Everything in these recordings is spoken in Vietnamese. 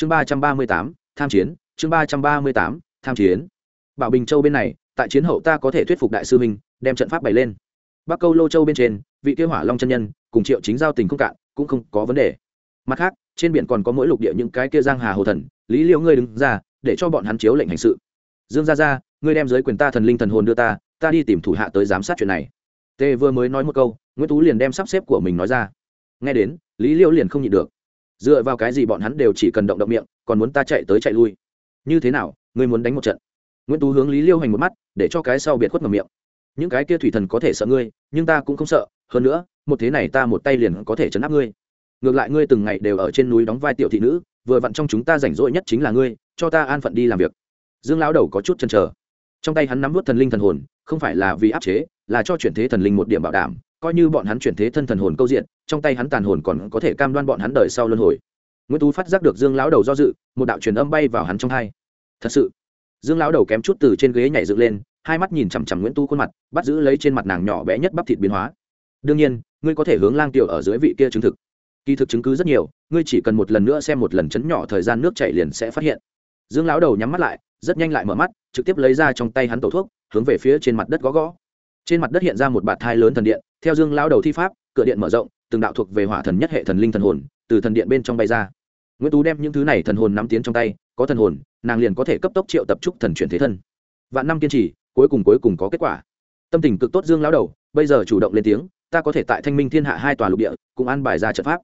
chương ba trăm ba mươi tám, tham chiến, chương ba trăm ba mươi tám, tham chiến. Bảo bình châu bên này, tại chiến hậu ta có thể thuyết phục đại sư minh, đem trận pháp bày lên. Bắc câu lô châu bên trên, vị kêu hỏa long chân nhân, cùng triệu chính giao tình không cạn, cũng không có vấn đề. Mặt khác, trên biển còn có mỗi lục địa những cái kia giang hà hồ thần, lý Liễu ngươi đứng ra, để cho bọn hắn chiếu lệnh hành sự. Dương gia gia, ngươi đem giới quyền ta thần linh thần hồn đưa ta ta đi tìm thủ hạ tới giám sát chuyện này. Tề vừa mới nói một câu, nguyễn tú liền đem sắp xếp của mình nói ra. Nghe đến, lý Liễu liền không nhịn được dựa vào cái gì bọn hắn đều chỉ cần động động miệng, còn muốn ta chạy tới chạy lui? Như thế nào, ngươi muốn đánh một trận? Nguyễn tú hướng lý liêu hành một mắt, để cho cái sau biệt khuất ngầm miệng. Những cái kia thủy thần có thể sợ ngươi, nhưng ta cũng không sợ, hơn nữa, một thế này ta một tay liền có thể chấn áp ngươi. Ngược lại ngươi từng ngày đều ở trên núi đóng vai tiểu thị nữ, vừa vặn trong chúng ta rảnh rỗi nhất chính là ngươi, cho ta an phận đi làm việc. Dương lão đầu có chút chần chờ. Trong tay hắn nắm vút thần linh thần hồn, không phải là vì áp chế, là cho chuyển thế thần linh một điểm bảo đảm coi như bọn hắn chuyển thế thân thần hồn câu diện, trong tay hắn tàn hồn còn có thể cam đoan bọn hắn đời sau luân hồi. Nguyễn tú phát giác được dương lão đầu do dự, một đạo truyền âm bay vào hắn trong hai. Thật sự, dương lão đầu kém chút từ trên ghế nhảy dựng lên, hai mắt nhìn chằm chằm nguyễn tu khuôn mặt, bắt giữ lấy trên mặt nàng nhỏ bé nhất bắp thịt biến hóa. Đương nhiên, ngươi có thể hướng lang tiểu ở dưới vị kia chứng thực. Kỳ thực chứng cứ rất nhiều, ngươi chỉ cần một lần nữa xem một lần chấn nhỏ thời gian nước chảy liền sẽ phát hiện. Dương lão đầu nhắm mắt lại, rất nhanh lại mở mắt, trực tiếp lấy ra trong tay hắn tổ thuốc, hướng về phía trên mặt đất gõ gõ. Trên mặt đất hiện ra một bạt thai lớn thần điện theo dương lão đầu thi pháp, cửa điện mở rộng, từng đạo thuộc về hỏa thần nhất hệ thần linh thần hồn, từ thần điện bên trong bay ra. Nguyễn tú đem những thứ này thần hồn nắm tiến trong tay, có thần hồn, nàng liền có thể cấp tốc triệu tập trúc thần chuyển thế thân. Vạn năm kiên trì, cuối cùng cuối cùng có kết quả. Tâm tình cực tốt dương lão đầu, bây giờ chủ động lên tiếng, ta có thể tại thanh minh thiên hạ hai tòa lục địa cùng an bài ra trận pháp.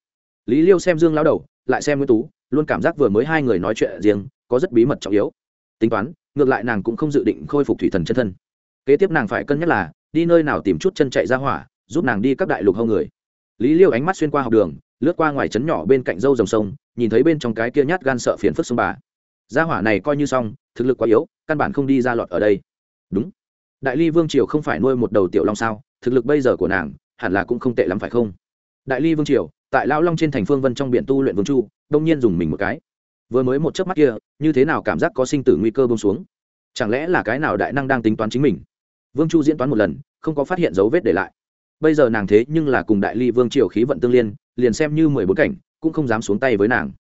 Lý liêu xem dương lão đầu, lại xem nguyễn tú, luôn cảm giác vừa mới hai người nói chuyện riêng, có rất bí mật trọng yếu. Tính toán, ngược lại nàng cũng không dự định khôi phục thủy thần chân thân. Kế tiếp nàng phải cân nhắc là, đi nơi nào tìm chút chân chạy ra hỏa giúp nàng đi các đại lục hâu người. Lý liêu ánh mắt xuyên qua học đường, lướt qua ngoài trấn nhỏ bên cạnh dâu dòng sông, nhìn thấy bên trong cái kia nhát gan sợ phiền phức sông bà. Gia hỏa này coi như xong, thực lực quá yếu, căn bản không đi ra lọt ở đây. Đúng. Đại ly vương triều không phải nuôi một đầu tiểu long sao, thực lực bây giờ của nàng, hẳn là cũng không tệ lắm phải không? Đại ly vương triều, tại lao long trên thành phương vân trong biển tu luyện vương chu, đông nhiên dùng mình một cái. Vừa mới một chớp mắt kia, như thế nào cảm giác có sinh tử nguy cơ bông xuống? Chẳng lẽ là cái nào đại năng đang tính toán chính mình? Vương chu diễn toán một lần, không có phát hiện dấu vết để lại bây giờ nàng thế nhưng là cùng đại ly vương triều khí vận tương liên, liền xem như mười bốn cảnh, cũng không dám xuống tay với nàng.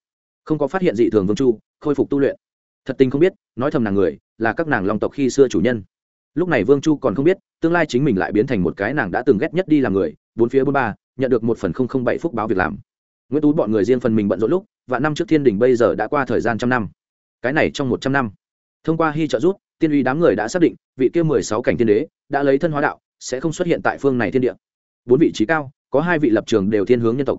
Không có phát hiện dị thường vương chu, khôi phục tu luyện. Thật tình không biết, nói thầm nàng người, là các nàng long tộc khi xưa chủ nhân. Lúc này vương chu còn không biết, tương lai chính mình lại biến thành một cái nàng đã từng ghét nhất đi làm người, bốn phía bốn ba, nhận được một phần không không bảy phúc báo việc làm. Nguyễn tú bọn người riêng phần mình bận rộn lúc, và năm trước thiên đình bây giờ đã qua thời gian trăm năm. Cái này trong một trăm năm. Thông qua hy trợ rút tiên uy đám người đã xác định, vị kia mười sáu cảnh tiên đế đã lấy thân hóa đạo, sẽ không xuất hiện tại phương này thiên địa bốn vị trí cao, có hai vị lập trường đều thiên hướng nhân tộc.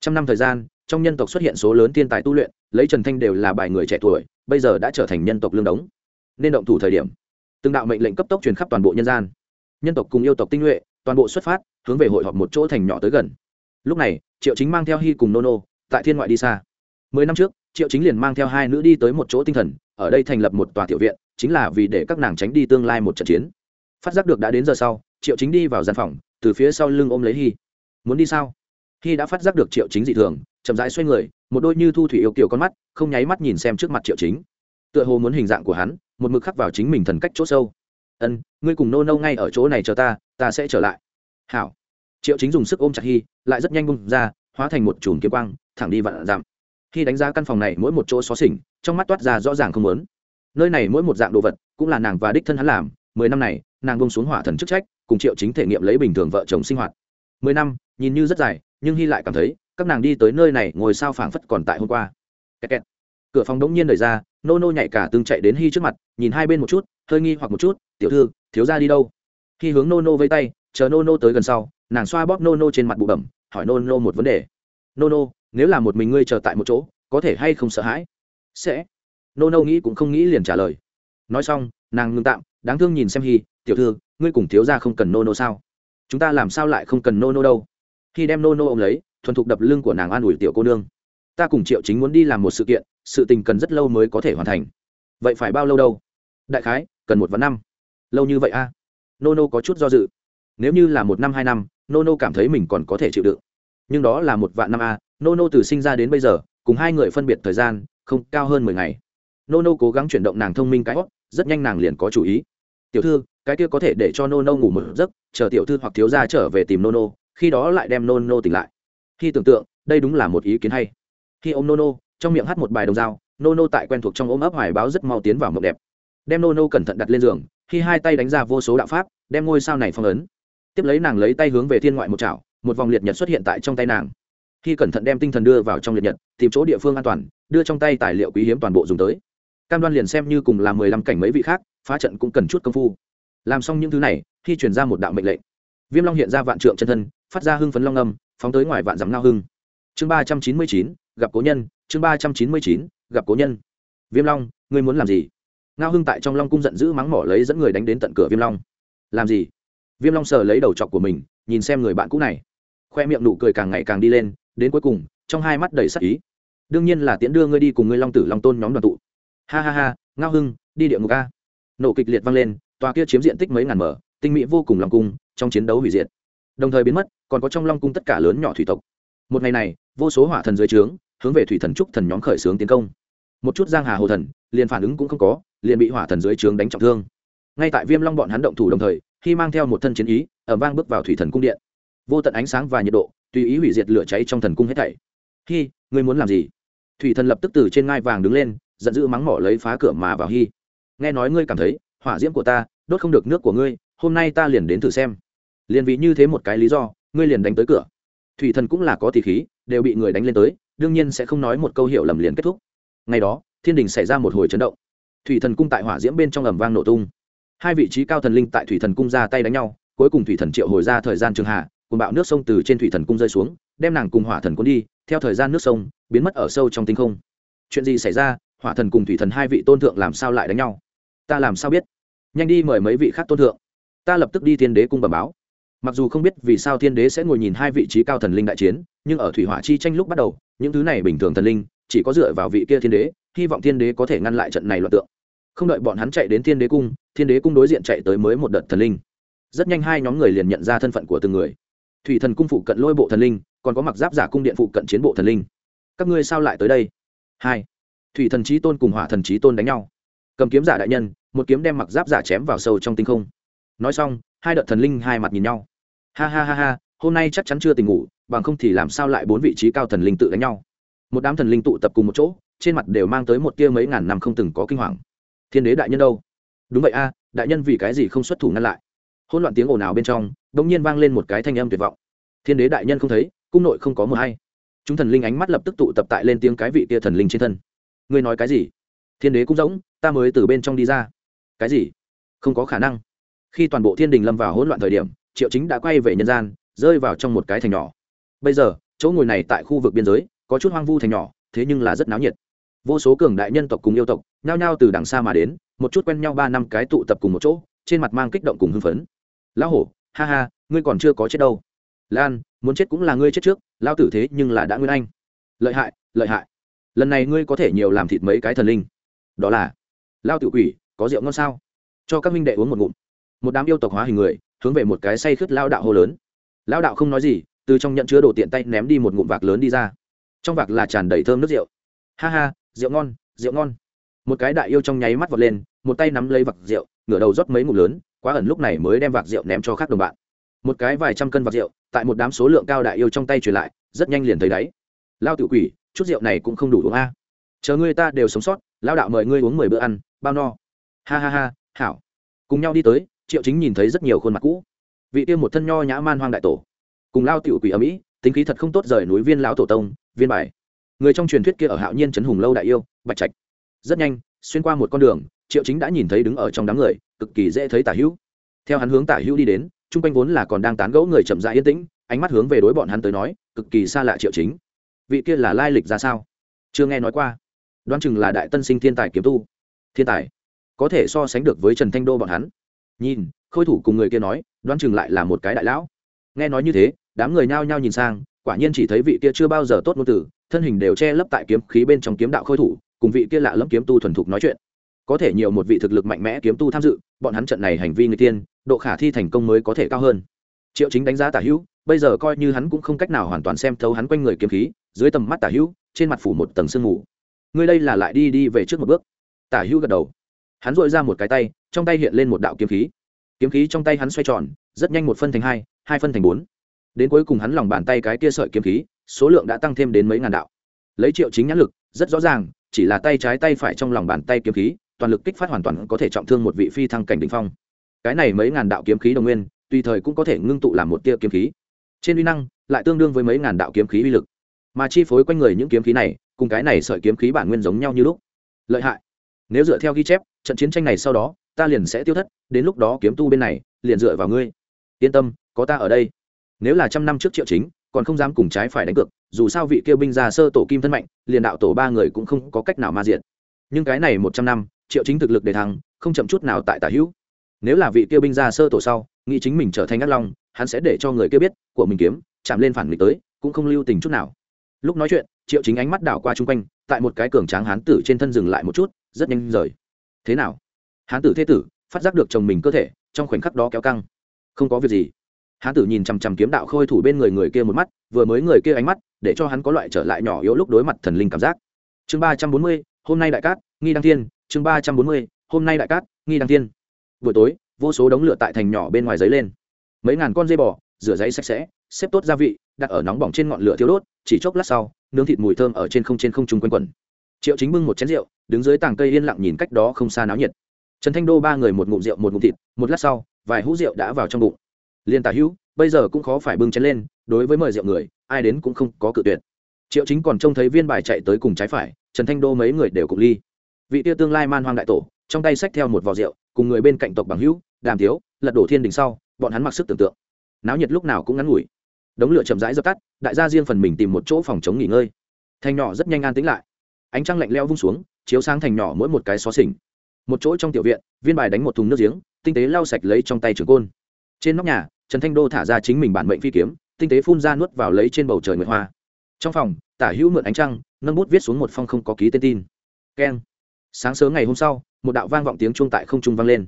Trăm năm thời gian, trong nhân tộc xuất hiện số lớn thiên tài tu luyện, lấy trần thanh đều là bài người trẻ tuổi, bây giờ đã trở thành nhân tộc lương đống. Nên động thủ thời điểm, từng đạo mệnh lệnh cấp tốc truyền khắp toàn bộ nhân gian. Nhân tộc cùng yêu tộc tinh nhuệ, toàn bộ xuất phát, hướng về hội họp một chỗ thành nhỏ tới gần. Lúc này, triệu chính mang theo hy cùng nono, tại thiên ngoại đi xa. Mười năm trước, triệu chính liền mang theo hai nữ đi tới một chỗ tinh thần, ở đây thành lập một tòa tiểu viện, chính là vì để các nàng tránh đi tương lai một trận chiến. Phát giác được đã đến giờ sau, triệu chính đi vào gian phòng từ phía sau lưng ôm lấy hy muốn đi sao? Hy đã phát giác được triệu chính dị thường, chậm rãi xoay người, một đôi như thu thủy yêu kiểu con mắt, không nháy mắt nhìn xem trước mặt triệu chính. Tựa hồ muốn hình dạng của hắn, một mực khắc vào chính mình thần cách chỗ sâu. Ân, ngươi cùng nô nâu ngay ở chỗ này chờ ta ta sẽ trở lại. Hảo. Triệu chính dùng sức ôm chặt hy lại rất nhanh bung ra, hóa thành một chùm kiếm quang, thẳng đi vạn dặm. Khi đánh giá căn phòng này mỗi một chỗ xó xỉnh, trong mắt toát ra rõ ràng không lớn nơi này mỗi một dạng đồ vật, cũng là nàng và đích thân hắn làm, mười năm này, nàng bông xuống hỏa thần chức trách cùng triệu chính thể nghiệm lấy bình thường vợ chồng sinh hoạt. Mười năm, nhìn như rất dài, nhưng hy lại cảm thấy, các nàng đi tới nơi này ngồi sao phảng phất còn tại hôm qua. Kẹt kẹt. cửa phòng đống nhiên đẩy ra, nô nô nhảy cả từng chạy đến hy trước mặt, nhìn hai bên một chút, hơi nghi hoặc một chút, tiểu thư, thiếu ra đi đâu? Khi hướng nô nô vây tay, chờ nô nô tới gần sau, nàng xoa bóp nô nô trên mặt bụ bẩm, hỏi nô nô một vấn đề. Nô nô, nếu là một mình ngươi chờ tại một chỗ, có thể hay không sợ hãi? Sẽ. Nô nô nghĩ cũng không nghĩ liền trả lời. Nói xong, nàng ngưng tạm, đáng thương nhìn xem hy, tiểu thư ngươi cùng thiếu ra không cần nô nô sao? Chúng ta làm sao lại không cần nô nô đâu? Khi đem nô nô ôm lấy, thuần thục đập lưng của nàng an ủi tiểu cô nương. Ta cùng triệu chính muốn đi làm một sự kiện, sự tình cần rất lâu mới có thể hoàn thành. Vậy phải bao lâu đâu? Đại khái, cần một vạn năm. Lâu như vậy a? À? nô nô có chút do dự. Nếu như là một năm, hai năm, nô nô cảm thấy mình còn có thể chịu đựng. Nhưng đó là một vạn năm a. Nô nô từ sinh ra đến bây giờ, cùng hai người phân biệt thời gian không cao hơn mười ngày. Nô nô cố gắng chuyển động nàng thông minh cái hót rất nhanh nàng liền có chủ ý tiểu thư, cái kia có thể để cho nô nô ngủ một giấc, chờ tiểu thư hoặc thiếu gia trở về tìm nô nô khi đó lại đem nô nô tỉnh lại. Khi tưởng tượng, đây đúng là một ý kiến hay. Khi ông nô nô trong miệng hát một bài đồng dao nô nô tại quen thuộc trong ôm ấp hoài báo rất mau tiến vào mộng đẹp. Đem nô nô cẩn thận đặt lên giường, khi hai tay đánh ra vô số đạo pháp, đem ngôi sao này phong ấn. Tiếp lấy nàng lấy tay hướng về thiên ngoại một chảo, một vòng liệt nhật xuất hiện tại trong tay nàng. Khi cẩn thận đem tinh thần đưa vào trong liệt nhật, tìm chỗ địa phương an toàn, đưa trong tay tài liệu quý hiếm toàn bộ dùng tới. Cam đoan liền xem như cùng làm mười lăm cảnh mấy vị khác phá trận cũng cần chút công phu. Làm xong những thứ này khi chuyển ra một đạo mệnh lệnh. Viêm long hiện ra vạn trượng chân thân, phát ra hưng phấn long âm, phóng tới ngoài vạn dặm ngao hưng. Chương ba trăm chín mươi chín, gặp cố nhân, chương ba trăm chín mươi chín, gặp cố nhân. Viêm long, ngươi muốn làm gì? Ngao hưng tại trong long cung giận dữ mắng mỏ lấy dẫn người đánh đến tận cửa viêm long. Làm gì? Viêm long sờ lấy đầu chọc của mình, nhìn xem người bạn cũ này. Khoe miệng nụ cười càng ngày càng đi lên, đến cuối cùng, trong hai mắt đầy sắc ý. Đương nhiên là tiễn đưa ngươi đi cùng ngươi long tử long tôn nhóm đoàn tụ. Ha ha ha, ngao hưng, đi địa ngục a nổ kịch liệt vang lên, tòa kia chiếm diện tích mấy ngàn mở, tinh mỹ vô cùng long cung, trong chiến đấu hủy diệt. Đồng thời biến mất, còn có trong long cung tất cả lớn nhỏ thủy tộc. Một ngày này, vô số hỏa thần dưới trướng, hướng về thủy thần trúc thần nhóm khởi xướng tiến công. Một chút giang hà hồ thần, liền phản ứng cũng không có, liền bị hỏa thần dưới trướng đánh trọng thương. Ngay tại viêm long bọn hắn động thủ đồng thời, khi mang theo một thân chiến ý ở vang bước vào thủy thần cung điện. Vô tận ánh sáng và nhiệt độ, tùy ý hủy diệt lửa cháy trong thần cung hết thảy. Khi ngươi muốn làm gì? Thủy thần lập tức từ trên ngai vàng đứng lên, giận dữ mắng mỏ lấy phá cửa mà vào hy nghe nói ngươi cảm thấy hỏa diễm của ta đốt không được nước của ngươi, hôm nay ta liền đến thử xem. Liền vì như thế một cái lý do, ngươi liền đánh tới cửa. Thủy thần cũng là có tỷ khí, đều bị người đánh lên tới, đương nhiên sẽ không nói một câu hiểu lầm liền kết thúc. Ngày đó, thiên đình xảy ra một hồi chấn động. Thủy thần cung tại hỏa diễm bên trong ầm vang nổ tung. Hai vị trí cao thần linh tại thủy thần cung ra tay đánh nhau, cuối cùng thủy thần triệu hồi ra thời gian trường hạ cùng bạo nước sông từ trên thủy thần cung rơi xuống, đem nàng cùng hỏa thần cuốn đi, theo thời gian nước sông, biến mất ở sâu trong tinh không. Chuyện gì xảy ra hỏa thần cùng thủy thần hai vị tôn thượng làm sao lại đánh nhau? Ta làm sao biết? Nhanh đi mời mấy vị khác tôn thượng. Ta lập tức đi thiên đế cung bẩm báo. Mặc dù không biết vì sao thiên đế sẽ ngồi nhìn hai vị trí cao thần linh đại chiến, nhưng ở thủy hỏa chi tranh lúc bắt đầu, những thứ này bình thường thần linh chỉ có dựa vào vị kia thiên đế, hy vọng thiên đế có thể ngăn lại trận này loạn tượng. Không đợi bọn hắn chạy đến thiên đế cung, thiên đế cung đối diện chạy tới mới một đợt thần linh. Rất nhanh hai nhóm người liền nhận ra thân phận của từng người. Thủy thần cung phụ cận lôi bộ thần linh, còn có mặc giáp giả cung điện phụ cận chiến bộ thần linh. Các ngươi sao lại tới đây? Hai thủy thần trí tôn cùng hỏa thần trí tôn đánh nhau. Cầm kiếm giả đại nhân, một kiếm đem mặc giáp giả chém vào sâu trong tinh không. Nói xong, hai đợt thần linh hai mặt nhìn nhau. Ha ha ha ha, hôm nay chắc chắn chưa tình ngủ, bằng không thì làm sao lại bốn vị trí cao thần linh tự đánh nhau? Một đám thần linh tụ tập cùng một chỗ, trên mặt đều mang tới một tia mấy ngàn năm không từng có kinh hoàng. Thiên đế đại nhân đâu? Đúng vậy a, đại nhân vì cái gì không xuất thủ ngăn lại? Hỗn loạn tiếng ồn ào bên trong đ ỗ n g nhiên vang lên một cái thanh âm tuyệt vọng. Thiên đế đại nhân không thấy, cung nội không có mờ hay. Chúng thần linh ánh mắt lập tức tụ tập tại lên tiếng cái vị tia thần linh trên thân ngươi nói cái gì? Thiên đế cũng giống, ta mới từ bên trong đi ra. Cái gì? Không có khả năng. Khi toàn bộ thiên đình lâm vào hỗn loạn thời điểm, triệu chính đã quay về nhân gian, rơi vào trong một cái thành nhỏ. Bây giờ, chỗ ngồi này tại khu vực biên giới, có chút hoang vu thành nhỏ, thế nhưng là rất náo nhiệt. Vô số cường đại nhân tộc cùng yêu tộc, nhao nhao từ đằng xa mà đến, một chút quen nhau ba năm cái tụ tập cùng một chỗ, trên mặt mang kích động cùng hưng phấn. Lão hổ, ha ha, ngươi còn chưa có chết đâu. Lan, muốn chết cũng là ngươi chết trước lao tử thế nhưng là đã nguyên anh. Lợi hại lợi hại lần này ngươi có thể nhiều làm thịt mấy cái thần linh. Đó là, lao tự quỷ, có rượu ngon sao? Cho các minh đệ uống một ngụm. Một đám yêu tộc hóa hình người, hướng về một cái say khướt lao đạo hô lớn. Lao đạo không nói gì, từ trong nhận chứa đồ tiện tay ném đi một ngụm vạc lớn đi ra. Trong vạc là tràn đầy thơm nước rượu. Ha ha, rượu ngon rượu ngon. Một cái đại yêu trong nháy mắt vọt lên, một tay nắm lấy vạc rượu, ngửa đầu rót mấy ngụm lớn, quá ẩn lúc này mới đem vạc rượu ném cho các đồng bạn. Một cái vài trăm cân vạc rượu, tại một đám số lượng cao đại yêu trong tay truyền lại, rất nhanh liền thấy đáy. Lao tự quỷ chút rượu này cũng không đủ uống a. Chờ ngươi ta đều sống sót lao đạo mời ngươi uống mười bữa ăn, bao no. Ha ha ha, hảo. Cùng nhau đi tới, triệu chính nhìn thấy rất nhiều khuôn mặt cũ. Vị tiêu một thân nho nhã man hoang đại tổ. Cùng lao tiểu quỷ ở mỹ tính khí thật không tốt rời núi viên lão tổ tông, viên bài. Người trong truyền thuyết kia ở hạo nhiên trấn hùng lâu đại yêu, bạch trạch. Rất nhanh, xuyên qua một con đường, triệu chính đã nhìn thấy đứng ở trong đám người, cực kỳ dễ thấy tả hữu. Theo hắn hướng tả hữu đi đến, chung quanh vốn là còn đang tán gẫu người chậm rãi yên tĩnh, ánh mắt hướng về đối bọn hắn tới nói, cực kỳ xa lạ triệu chính vị kia là lai lịch ra sao? Chưa nghe nói qua. Đoán chừng là đại tân sinh thiên tài kiếm tu. Thiên tài. Có thể so sánh được với trần thanh đô bọn hắn. Nhìn, khôi thủ cùng người kia nói, đoán chừng lại là một cái đại lão. Nghe nói như thế, đám người nhao nhao nhìn sang, quả nhiên chỉ thấy vị kia chưa bao giờ tốt ngôn từ thân hình đều che lấp tại kiếm khí bên trong kiếm đạo khôi thủ, cùng vị kia lạ lẫm kiếm tu thuần thục nói chuyện. Có thể nhiều một vị thực lực mạnh mẽ kiếm tu tham dự, bọn hắn trận này hành vi người tiên, độ khả thi thành công mới có thể cao hơn. Triệu chính đánh giá tả hữu, bây giờ coi như hắn cũng không cách nào hoàn toàn xem thấu hắn quanh người kiếm khí dưới tầm mắt tả hữu, trên mặt phủ một tầng sương mù. Ngươi đây là lại đi đi về trước một bước. Tả hữu gật đầu. Hắn dội ra một cái tay, trong tay hiện lên một đạo kiếm khí. Kiếm khí trong tay hắn xoay tròn, rất nhanh một phân thành hai hai phân thành bốn. Đến cuối cùng hắn lòng bàn tay cái kia sợi kiếm khí, số lượng đã tăng thêm đến mấy ngàn đạo. Lấy triệu chính nhãn lực, rất rõ ràng, chỉ là tay trái tay phải trong lòng bàn tay kiếm khí, toàn lực kích phát hoàn toàn có thể trọng thương một vị phi thăng cảnh đ ỉ n h phong. Cái này mấy ngàn đạo kiếm khí đồng nguyên, tùy thời cũng có thể ngưng tụ làm một tia kiếm khí. Trên uy năng, lại tương đương với mấy ngàn đạo kiếm khí uy lực mà chi phối quanh người những kiếm khí này, cùng cái này sợi kiếm khí bản nguyên giống nhau như lúc. Lợi hại. Nếu dựa theo ghi chép, trận chiến tranh này sau đó, ta liền sẽ tiêu thất, đến lúc đó kiếm tu bên này, liền dựa vào ngươi. Yên tâm, có ta ở đây. Nếu là trăm năm trước triệu chính, còn không dám cùng trái phải đánh cược, dù sao vị kêu binh ra sơ tổ kim thân mạnh, liền đạo tổ ba người cũng không có cách nào ma diện nhưng cái này một trăm năm, triệu chính thực lực để thăng, không chậm chút nào tại tả hữu. Nếu là vị kêu binh ra sơ tổ sau, nghĩ chính mình trở thành ác long, hắn sẽ để cho người kia biết, của mình kiếm, chạm lên phản nghịch tới, cũng không lưu tình chút nào lúc nói chuyện, triệu chính ánh mắt đảo qua chung quanh, tại một cái cường tráng hán tử trên thân dừng lại một chút, rất nhanh rời. Thế nào? Hán tử thế tử, phát giác được chồng mình cơ thể, trong khoảnh khắc đó kéo căng. Không có việc gì. Hán tử nhìn chằm chằm kiếm đạo khôi thủ bên người người kia một mắt, vừa mới người kia ánh mắt, để cho hắn có loại trở lại nhỏ yếu lúc đối mặt thần linh cảm giác. Chương ba trăm bốn mươi, hôm nay đại cát, nghi đăng thiên. Chương ba trăm bốn mươi, hôm nay đại cát, nghi đăng thiên. Buổi tối, vô số đống lửa tại thành nhỏ bên ngoài giấy lên. Mấy ngàn con dây bò, rửa giấy sạch sẽ xếp tốt gia vị, đặt ở nóng bỏng trên ngọn lửa thiếu đốt, chỉ chốc lát sau, nướng thịt mùi thơm ở trên không trên không trung quanh quẩn triệu chính bưng một chén rượu, đứng dưới tàng cây yên lặng nhìn cách đó không xa náo nhiệt. Trần thanh đô ba người một ngụm rượu một ngụm thịt, một lát sau, vài hũ rượu đã vào trong bụng. Liên tả hữu, bây giờ cũng khó phải bưng chén lên, đối với mời rượu người, ai đến cũng không có cự tuyệt. Triệu chính còn trông thấy viên bài chạy tới cùng trái phải, trần thanh đô mấy người đều cùng ly. Vị tia tương lai man hoang đại tổ, trong tay xách theo một vò rượu, cùng người bên cạnh tộc bằng hữu, đàm thiếu lật đổ thiên đình sau, bọn hắn mặc sức tưởng tượng. Náo nhiệt lúc nào cũng ngắn ngủi đống lửa chậm rãi dập tắt, đại gia riêng phần mình tìm một chỗ phòng chống nghỉ ngơi. Thành nhỏ rất nhanh an tĩnh lại. Ánh trăng lạnh leo vung xuống, chiếu sáng thành nhỏ mỗi một cái xó xỉnh. Một chỗ trong tiểu viện, viên bài đánh một thùng nước giếng, tinh tế lau sạch lấy trong tay trường côn. Trên nóc nhà, trần thanh đô thả ra chính mình bản mệnh phi kiếm, tinh tế phun ra nuốt vào lấy trên bầu trời nguyệt hoa. Trong phòng, tả hữu mượn ánh trăng, nâng bút viết xuống một phong không có ký tên tin. Keng. Sáng sớm ngày hôm sau, một đạo vang vọng tiếng chuông tại không trung vang lên.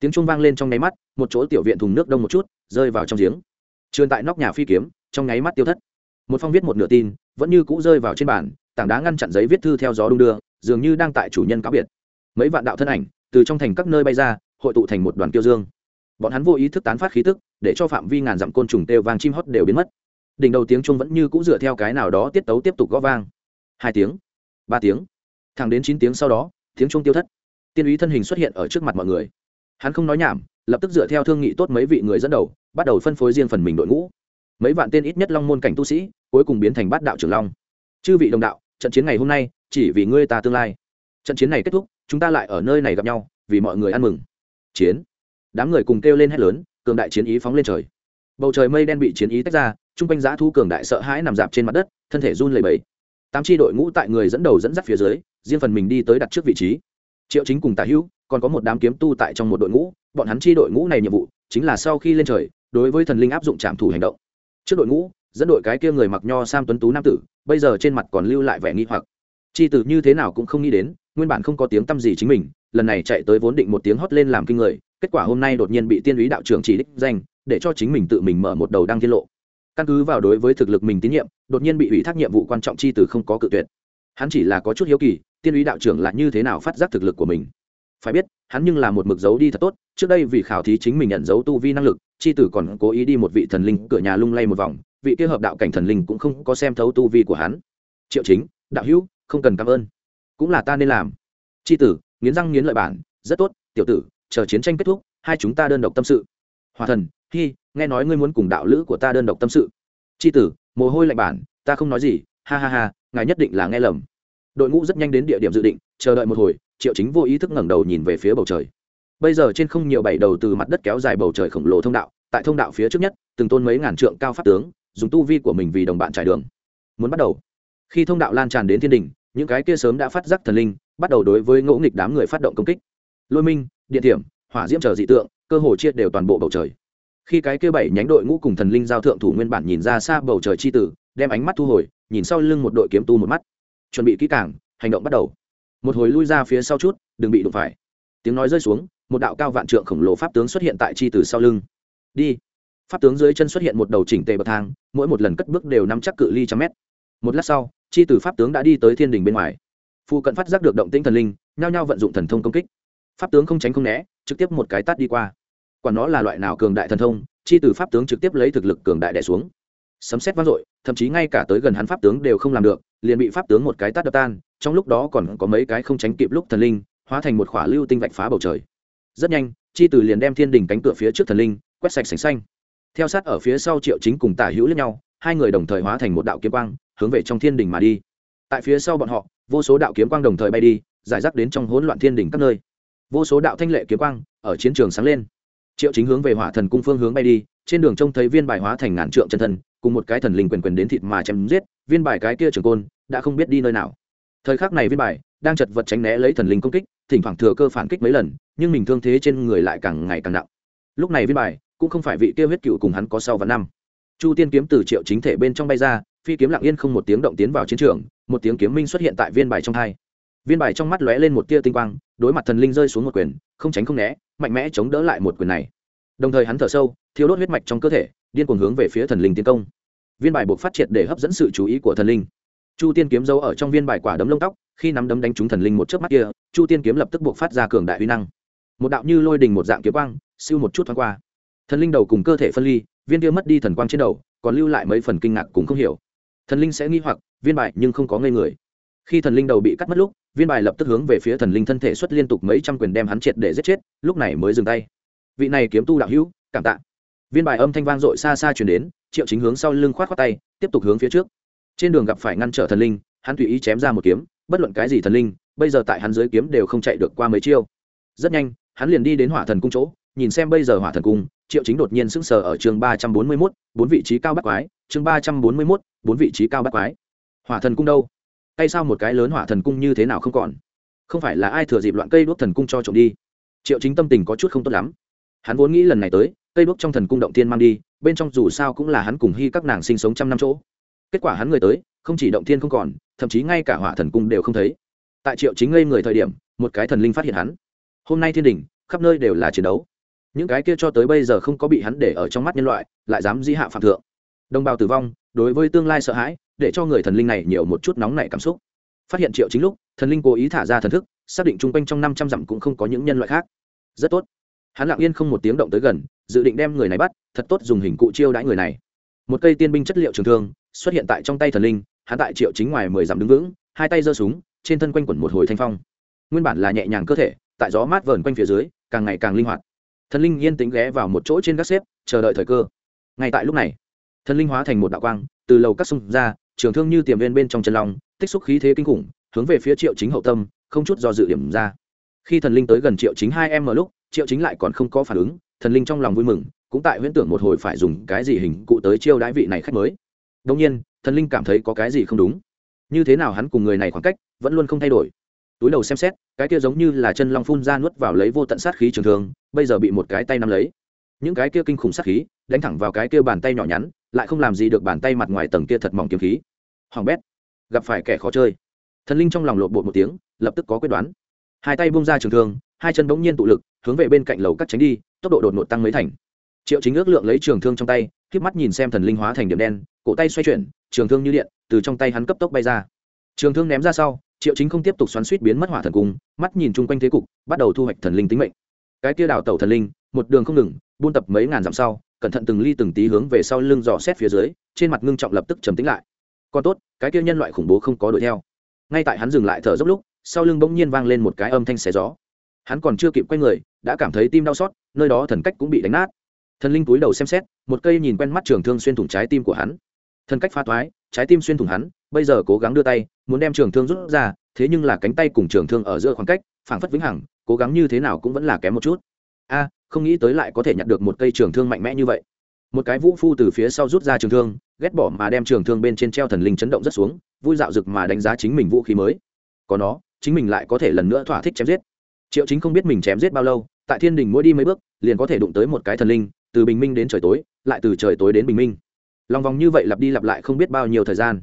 Tiếng chuông vang lên trong nháy mắt, một chỗ tiểu viện thùng nước đông một chút, rơi vào trong giếng trườn tại nóc nhà phi kiếm, trong nháy mắt tiêu thất. Một phong viết một nửa tin, vẫn như cũ rơi vào trên bàn, tảng đá ngăn chặn giấy viết thư theo gió đung đưa, dường như đang tại chủ nhân cáo biệt. Mấy vạn đạo thân ảnh, từ trong thành các nơi bay ra, hội tụ thành một đoàn kiêu dương. Bọn hắn vô ý thức tán phát khí tức, để cho phạm vi ngàn dặm côn trùng têu vang chim hót đều biến mất. Đỉnh đầu tiếng chuông vẫn như cũ dựa theo cái nào đó tiết tấu tiếp tục gõ vang. Hai tiếng, ba tiếng, thẳng đến chín tiếng sau đó, tiếng chuông tiêu thất. Tiên úy thân hình xuất hiện ở trước mặt mọi người. Hắn không nói nhảm lập tức dựa theo thương nghị tốt mấy vị người dẫn đầu, bắt đầu phân phối riêng phần mình đội ngũ. Mấy vạn tên ít nhất long môn cảnh tu sĩ, cuối cùng biến thành bát đạo trưởng long. Chư vị đồng đạo, trận chiến ngày hôm nay, chỉ vì ngươi ta tương lai. Trận chiến này kết thúc, chúng ta lại ở nơi này gặp nhau, vì mọi người ăn mừng. Chiến. Đám người cùng kêu lên hét lớn, cường đại chiến ý phóng lên trời. Bầu trời mây đen bị chiến ý tách ra, chung quanh giã thu cường đại sợ hãi nằm dạp trên mặt đất, thân thể run lầy bầy tám tri đội ngũ tại người dẫn đầu dẫn dắt phía dưới, riêng phần mình đi tới đặt trước vị trí. Triệu chính cùng tả hữu, còn có một đám kiếm tu tại trong một đội ngũ bọn hắn chi đội ngũ này nhiệm vụ chính là sau khi lên trời, đối với thần linh áp dụng trạm thủ hành động. Trước đội ngũ, dẫn đội cái kia người mặc nho sam tuấn tú nam tử, bây giờ trên mặt còn lưu lại vẻ nghi hoặc. Chi tử như thế nào cũng không nghĩ đến, nguyên bản không có tiếng tăm gì chính mình, lần này chạy tới vốn định một tiếng hót lên làm kinh người, kết quả hôm nay đột nhiên bị tiên úy đạo trưởng chỉ đích danh, để cho chính mình tự mình mở một đầu đăng tiết lộ. Căn cứ vào đối với thực lực mình tín nhiệm, đột nhiên bị ủy thác nhiệm vụ quan trọng chi từ không có cự tuyệt. Hắn chỉ là có chút hiếu kỳ, tiên úy đạo trưởng là như thế nào phát giác thực lực của mình. Phải biết, hắn nhưng là một mực dấu đi thật tốt trước đây vì khảo thí chính mình nhận dấu tu vi năng lực, chi tử còn cố ý đi một vị thần linh cửa nhà lung lay một vòng, vị kia hợp đạo cảnh thần linh cũng không có xem thấu tu vi của hắn. Triệu chính, đạo hữu, không cần cảm ơn. Cũng là ta nên làm. Chi tử, nghiến răng nghiến lợi bản, rất tốt, tiểu tử, chờ chiến tranh kết thúc, hai chúng ta đơn độc tâm sự. Hòa thần, hi, nghe nói ngươi muốn cùng đạo lữ của ta đơn độc tâm sự. Chi tử, mồ hôi lạnh bản, ta không nói gì, ha ha ha, ngài nhất định là nghe lầm. Đội ngũ rất nhanh đến địa điểm dự định, chờ đợi một hồi, triệu chính vô ý thức ngẩng đầu nhìn về phía bầu trời bây giờ trên không nhiều bảy đầu từ mặt đất kéo dài bầu trời khổng lồ thông đạo, tại thông đạo phía trước nhất, từng tôn mấy ngàn trượng cao pháp tướng, dùng tu vi của mình vì đồng bạn trải đường. Muốn bắt đầu. Khi thông đạo lan tràn đến thiên đình những cái kia sớm đã phát giác thần linh, bắt đầu đối với ngỗ nghịch đám người phát động công kích. Lôi minh, điện thiểm, hỏa diễm chờ dị tượng, cơ hồ chia đều toàn bộ bầu trời. Khi cái kia bảy nhánh đội ngũ cùng thần linh giao thượng thủ nguyên bản nhìn ra xa bầu trời chi tử, đem ánh mắt thu hồi, nhìn sau lưng một đội kiếm tu một mắt. Chuẩn bị kỹ càng, hành động bắt đầu. Một hồi lui ra phía sau chút, đừng bị đụng phải. Tiếng nói rơi xuống một đạo cao vạn trượng khổng lồ pháp tướng xuất hiện tại chi tử sau lưng. Đi. Pháp tướng dưới chân xuất hiện một đầu chỉnh tề bậc thang, mỗi một lần cất bước đều nắm chắc cự ly trăm mét. Một lát sau, chi tử pháp tướng đã đi tới thiên đình bên ngoài. Phụ cận phát giác được động tĩnh thần linh, nhao nhao vận dụng thần thông công kích. Pháp tướng không tránh không né, trực tiếp một cái tát đi qua. Quả nó là loại nào cường đại thần thông, chi từ pháp tướng trực tiếp lấy thực lực cường đại đẻ xuống. Sấm xét vang dội, thậm chí ngay cả tới gần hắn pháp tướng đều không làm được, liền bị pháp tướng một cái tát đập tan, trong lúc đó còn có mấy cái không tránh kịp lúc thần linh, hóa thành một khỏa lưu tinh vạch phá bầu trời rất nhanh, chi từ liền đem thiên đình cánh cửa phía trước thần linh quét sạch sành xanh. Theo sát ở phía sau triệu chính cùng tả hữu lẫn nhau, hai người đồng thời hóa thành một đạo kiếm quang, hướng về trong thiên đình mà đi. Tại phía sau bọn họ, vô số đạo kiếm quang đồng thời bay đi, giải rác đến trong hỗn loạn thiên đình các nơi. Vô số đạo thanh lệ kiếm quang ở chiến trường sáng lên. Triệu chính hướng về hỏa thần cung phương hướng bay đi, trên đường trông thấy viên bài hóa thành ngàn trượng chân thần, cùng một cái thần linh quyền quyền đến thịt mà chém giết, viên bài cái kia trường côn đã không biết đi nơi nào. Thời khắc này viên bài đang chật vật tránh né lấy thần linh công kích thỉnh thoảng thừa cơ phản kích mấy lần, nhưng mình thương thế trên người lại càng ngày càng nặng. Lúc này viên bài cũng không phải vị kia huyết cựu cùng hắn có sau và năm. Chu tiên kiếm từ triệu chính thể bên trong bay ra, phi kiếm lặng yên không một tiếng động tiến vào chiến trường, một tiếng kiếm minh xuất hiện tại viên bài trong hai. Viên bài trong mắt lóe lên một tia tinh quang, đối mặt thần linh rơi xuống một quyền, không tránh không né, mạnh mẽ chống đỡ lại một quyền này. Đồng thời hắn thở sâu thiếu đốt huyết mạch trong cơ thể, điên cuồng hướng về phía thần linh tiến công. Viên bài buộc phát triệt để hấp dẫn sự chú ý của thần linh chu tiên kiếm giấu ở trong viên bài quả đấm lông tóc, khi nắm đấm đánh trúng thần linh một chớp mắt kia, chu tiên kiếm lập tức buộc phát ra cường đại huy năng. Một đạo như lôi đình một dạng kiếm quang, siêu một chút thoáng qua. Thần linh đầu cùng cơ thể phân ly, viên kia mất đi thần quang trên đầu, còn lưu lại mấy phần kinh ngạc cũng không hiểu. Thần linh sẽ nghi hoặc, viên bài nhưng không có ngây người. Khi thần linh đầu bị cắt mất lúc, viên bài lập tức hướng về phía thần linh thân thể xuất liên tục mấy trăm quyền đem hắn triệt để giết chết, lúc này mới dừng tay. Vị này kiếm tu đạo hữu, cảm tạ. Viên bài âm thanh vang dội xa xa chuyển đến, triệu chính hướng sau lưng khoát khoát tay, tiếp tục hướng phía trước trên đường gặp phải ngăn trở thần linh, hắn tùy ý chém ra một kiếm, bất luận cái gì thần linh, bây giờ tại hắn dưới kiếm đều không chạy được qua mấy chiêu. Rất nhanh, hắn liền đi đến hỏa thần cung chỗ, nhìn xem bây giờ hỏa thần cung, triệu chính đột nhiên sững sờ ở chương ba trăm bốn mươi mốt, bốn vị trí cao bắt quái, chương ba trăm bốn mươi mốt, bốn vị trí cao bắt quái. Hỏa thần cung đâu? Hay sao một cái lớn hỏa thần cung như thế nào không còn? Không phải là ai thừa dịp loạn cây đuốc thần cung cho trộm đi? Triệu chính tâm tình có chút không tốt lắm. Hắn vốn nghĩ lần này tới, cây đuốc trong thần cung động tiên mang đi, bên trong dù sao cũng là hắn cùng hy các nàng sinh sống trăm năm chỗ kết quả hắn người tới, không chỉ động thiên không còn, thậm chí ngay cả hỏa thần cung đều không thấy. Tại triệu chính ngây người thời điểm, một cái thần linh phát hiện hắn. Hôm nay thiên đình khắp nơi đều là chiến đấu. Những cái kia cho tới bây giờ không có bị hắn để ở trong mắt nhân loại, lại dám di hạ phạm thượng. Đồng bào tử vong, đối với tương lai sợ hãi, để cho người thần linh này nhiều một chút nóng nảy cảm xúc. Phát hiện triệu chính lúc, thần linh cố ý thả ra thần thức, xác định chung quanh trong năm trăm dặm cũng không có những nhân loại khác. Rất tốt. Hắn lặng yên không một tiếng động tới gần, dự định đem người này bắt, thật tốt dùng hình cụ chiêu đãi người này. Một cây tiên binh chất liệu trường thương xuất hiện tại trong tay thần linh, hắn tại triệu chính ngoài mười dặm đứng vững, hai tay giơ súng, trên thân quanh quẩn một hồi thanh phong. Nguyên bản là nhẹ nhàng cơ thể, tại gió mát vờn quanh phía dưới, càng ngày càng linh hoạt. Thần linh yên tĩnh ghé vào một chỗ trên gác xếp, chờ đợi thời cơ. Ngay tại lúc này, thần linh hóa thành một đạo quang, từ lầu cắt sung ra, trường thương như tiềm viên bên trong chân lòng tích xúc khí thế kinh khủng, hướng về phía triệu chính hậu tâm, không chút do dự điểm ra. Khi thần linh tới gần triệu chính hai em mở lúc, triệu chính lại còn không có phản ứng, thần linh trong lòng vui mừng, cũng tại huyễn tưởng một hồi phải dùng cái gì hình cụ tới chiêu đãi vị này khách mới đông nhiên, thần linh cảm thấy có cái gì không đúng. Như thế nào hắn cùng người này khoảng cách, vẫn luôn không thay đổi. Túi đầu xem xét, cái kia giống như là chân long phun ra nuốt vào lấy vô tận sát khí trường thường, bây giờ bị một cái tay nắm lấy. Những cái kia kinh khủng sát khí, đánh thẳng vào cái kia bàn tay nhỏ nhắn, lại không làm gì được bàn tay mặt ngoài tầng kia thật mỏng kiếm khí. Hoàng bét, gặp phải kẻ khó chơi. Thần linh trong lòng lộn bột một tiếng, lập tức có quyết đoán. Hai tay bung ra trường thương hai chân bỗng nhiên tụ lực, hướng về bên cạnh lầu cắt tránh đi, tốc độ đột ngột tăng mấy thành. Triệu chính ước lượng lấy trường thương trong tay k mắt nhìn xem thần linh hóa thành điểm đen, cổ tay xoay chuyển, trường thương như điện, từ trong tay hắn cấp tốc bay ra. Trường thương ném ra sau, triệu chính không tiếp tục xoắn suýt biến mất hỏa thần cung, mắt nhìn chung quanh thế cục, bắt đầu thu hoạch thần linh tính mệnh. Cái kia đào tẩu thần linh, một đường không ngừng, buôn tập mấy ngàn dặm sau, cẩn thận từng ly từng tí hướng về sau lưng dò xét phía dưới, trên mặt ngưng trọng lập tức trầm tính lại. Còn tốt, cái kia nhân loại khủng bố không có đuổi theo. Ngay tại hắn dừng lại thở dốc lúc, sau lưng bỗng nhiên vang lên một cái âm thanh xé gió. Hắn còn chưa kịp quay người, đã cảm thấy tim đau xót, nơi đó thần cách cũng bị đánh nát thần linh túi đầu xem xét, một cây nhìn quen mắt trường thương xuyên thủng trái tim của hắn. Thần cách pha thoái, trái tim xuyên thủng hắn, bây giờ cố gắng đưa tay, muốn đem trường thương rút ra, thế nhưng là cánh tay cùng trường thương ở giữa khoảng cách, phảng phất vĩnh hằng, cố gắng như thế nào cũng vẫn là kém một chút. A, không nghĩ tới lại có thể nhặt được một cây trường thương mạnh mẽ như vậy. Một cái vũ phu từ phía sau rút ra trường thương, ghét bỏ mà đem trường thương bên trên treo thần linh chấn động rất xuống, vui dạo rực mà đánh giá chính mình vũ khí mới. Có nó, chính mình lại có thể lần nữa thỏa thích chém giết. Triệu chính không biết mình chém giết bao lâu, tại thiên đình mỗi đi mấy bước, liền có thể đụng tới một cái thần linh từ bình minh đến trời tối, lại từ trời tối đến bình minh. Lòng vòng như vậy lặp đi lặp lại không biết bao nhiêu thời gian.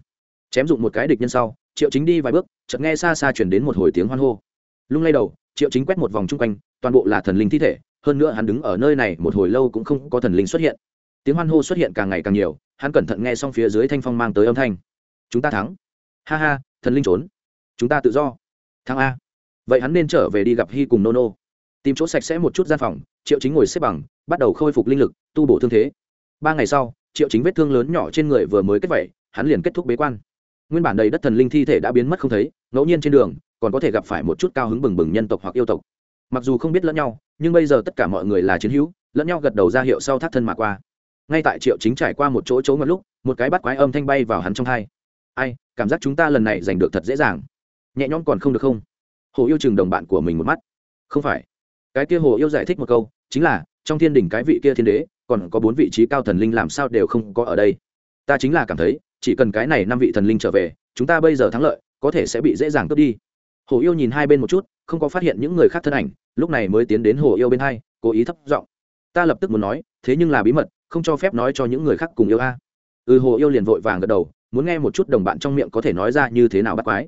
Chém dụng một cái địch nhân sau, triệu chính đi vài bước, chợt nghe xa xa chuyển đến một hồi tiếng hoan hô. Lung lay đầu, triệu chính quét một vòng chung quanh, toàn bộ là thần linh thi thể, hơn nữa hắn đứng ở nơi này một hồi lâu cũng không có thần linh xuất hiện. Tiếng hoan hô xuất hiện càng ngày càng nhiều, hắn cẩn thận nghe xong phía dưới thanh phong mang tới âm thanh. Chúng ta thắng. Ha ha, thần linh trốn. Chúng ta tự do. Thắng a. Vậy hắn nên trở về đi gặp hy cùng nô nô tìm chỗ sạch sẽ một chút gian phòng triệu chính ngồi xếp bằng, bắt đầu khôi phục linh lực, tu bổ thương thế. Ba ngày sau, triệu chính vết thương lớn nhỏ trên người vừa mới kết vẩy hắn liền kết thúc bế quan. Nguyên bản đầy đất thần linh thi thể đã biến mất không thấy, ngẫu nhiên trên đường, còn có thể gặp phải một chút cao hứng bừng bừng nhân tộc hoặc yêu tộc. Mặc dù không biết lẫn nhau, nhưng bây giờ tất cả mọi người là chiến hữu, lẫn nhau gật đầu ra hiệu sau thác thân mà qua. Ngay tại triệu chính trải qua một chỗ chỗ ngất lúc, một cái bắt quái âm thanh bay vào hắn trong hai. Ai, cảm giác chúng ta lần này giành được thật dễ dàng. Nhẹ nhõm còn không được không? Hồ yêu chừng đồng bạn của mình một mắt. Không phải cái kia hồ yêu giải thích một câu, chính là, trong thiên đình cái vị kia thiên đế, còn có bốn vị trí cao thần linh làm sao đều không có ở đây. Ta chính là cảm thấy, chỉ cần cái này năm vị thần linh trở về, chúng ta bây giờ thắng lợi, có thể sẽ bị dễ dàng cướp đi. Hồ yêu nhìn hai bên một chút, không có phát hiện những người khác thân ảnh, lúc này mới tiến đến hồ yêu bên hai, cố ý thấp giọng. Ta lập tức muốn nói, thế nhưng là bí mật, không cho phép nói cho những người khác cùng yêu a. Ừ hồ yêu liền vội vàng gật đầu, muốn nghe một chút đồng bạn trong miệng có thể nói ra như thế nào bắt quái.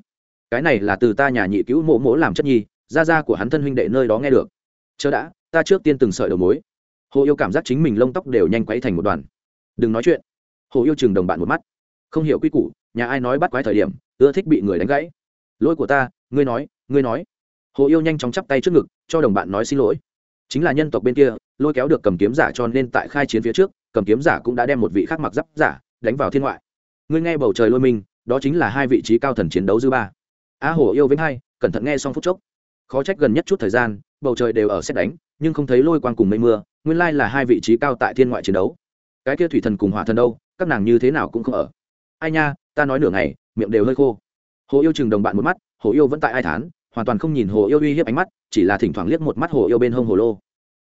Cái này là từ ta nhà nhị cứu mộ mỗ làm chất nhi, gia gia của hắn thân huynh đệ nơi đó nghe được chớ đã, ta trước tiên từng sợi đầu mối. Hồ yêu cảm giác chính mình lông tóc đều nhanh quấy thành một đoàn. Đừng nói chuyện. Hồ yêu chừng đồng bạn một mắt. Không hiểu quy củ, nhà ai nói bắt quái thời điểm, ưa thích bị người đánh gãy. Lỗi của ta, ngươi nói ngươi nói. Hồ yêu nhanh chóng chắp tay trước ngực, cho đồng bạn nói xin lỗi. Chính là nhân tộc bên kia, lôi kéo được cầm kiếm giả cho nên tại khai chiến phía trước, cầm kiếm giả cũng đã đem một vị khác mặc giáp giả đánh vào thiên ngoại. Ngươi nghe bầu trời lôi mình, đó chính là hai vị trí cao thần chiến đấu dư ba. A hồ yêu vĩnh hai, cẩn thận nghe xong phút chốc. Khó trách gần nhất chút thời gian bầu trời đều ở xét đánh, nhưng không thấy lôi quang cùng mây mưa, nguyên lai là hai vị trí cao tại thiên ngoại chiến đấu. Cái kia thủy thần cùng hỏa thần đâu, các nàng như thế nào cũng không ở. Ai nha, ta nói nửa ngày, miệng đều hơi khô. Hồ yêu chừng đồng bạn một mắt, hồ yêu vẫn tại ai thán, hoàn toàn không nhìn hồ yêu uy hiếp ánh mắt, chỉ là thỉnh thoảng liếc một mắt hồ yêu bên hông hồ lô.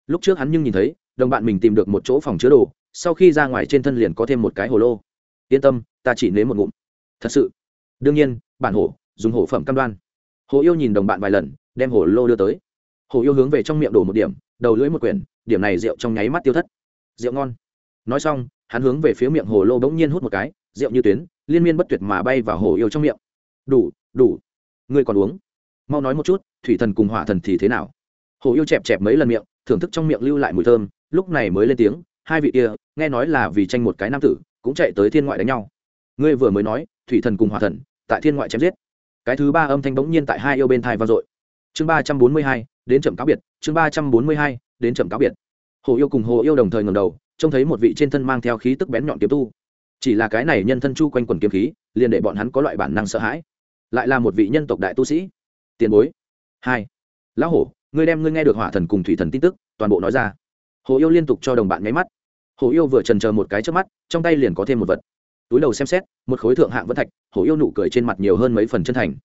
Lúc trước hắn nhưng nhìn thấy, đồng bạn mình tìm được một chỗ phòng chứa đồ, sau khi ra ngoài trên thân liền có thêm một cái hồ lô. Yên tâm, ta chỉ nếm một ngụm. Thật sự. Đương nhiên, bản hổ dùng hổ phẩm cam đoan. Hồ yêu nhìn đồng bạn vài lần, đem hồ lô đưa tới hồ yêu hướng về trong miệng đổ một điểm, đầu lưỡi một quyển, điểm này rượu trong nháy mắt tiêu thất. Rượu ngon. Nói xong, hắn hướng về phía miệng hồ lô bỗng nhiên hút một cái, rượu như tuyến, liên miên bất tuyệt mà bay vào hồ yêu trong miệng. Đủ đủ. Ngươi còn uống. Mau nói một chút, thủy thần cùng hỏa thần thì thế nào? Hồ yêu chẹp chẹp mấy lần miệng, thưởng thức trong miệng lưu lại mùi thơm, lúc này mới lên tiếng, hai vị kia, nghe nói là vì tranh một cái nam tử, cũng chạy tới thiên ngoại đánh nhau. Ngươi vừa mới nói, thủy thần cùng hỏa thần, tại thiên ngoại chém giết. Cái thứ ba âm thanh bỗng nhiên tại hai yêu bên thai vang dội. Chương ba trăm bốn mươi hai đến chậm cáo biệt, chương ba trăm bốn mươi hai, đến chậm cáo biệt. Hồ yêu cùng hồ yêu đồng thời ngầm đầu, trông thấy một vị trên thân mang theo khí tức bén nhọn kiếm tu. Chỉ là cái này nhân thân chu quanh quần kiếm khí, liền để bọn hắn có loại bản năng sợ hãi. Lại là một vị nhân tộc đại tu sĩ. Tiền bối. Hai. Lão hổ, ngươi đem ngươi nghe được hỏa thần cùng thủy thần tin tức, toàn bộ nói ra. Hồ yêu liên tục cho đồng bạn nháy mắt. Hồ yêu vừa trần chờ một cái trước mắt, trong tay liền có thêm một vật. Túi đầu xem xét, một khối thượng hạng vẫn thạch, hồ yêu nụ cười trên mặt nhiều hơn mấy phần chân thành.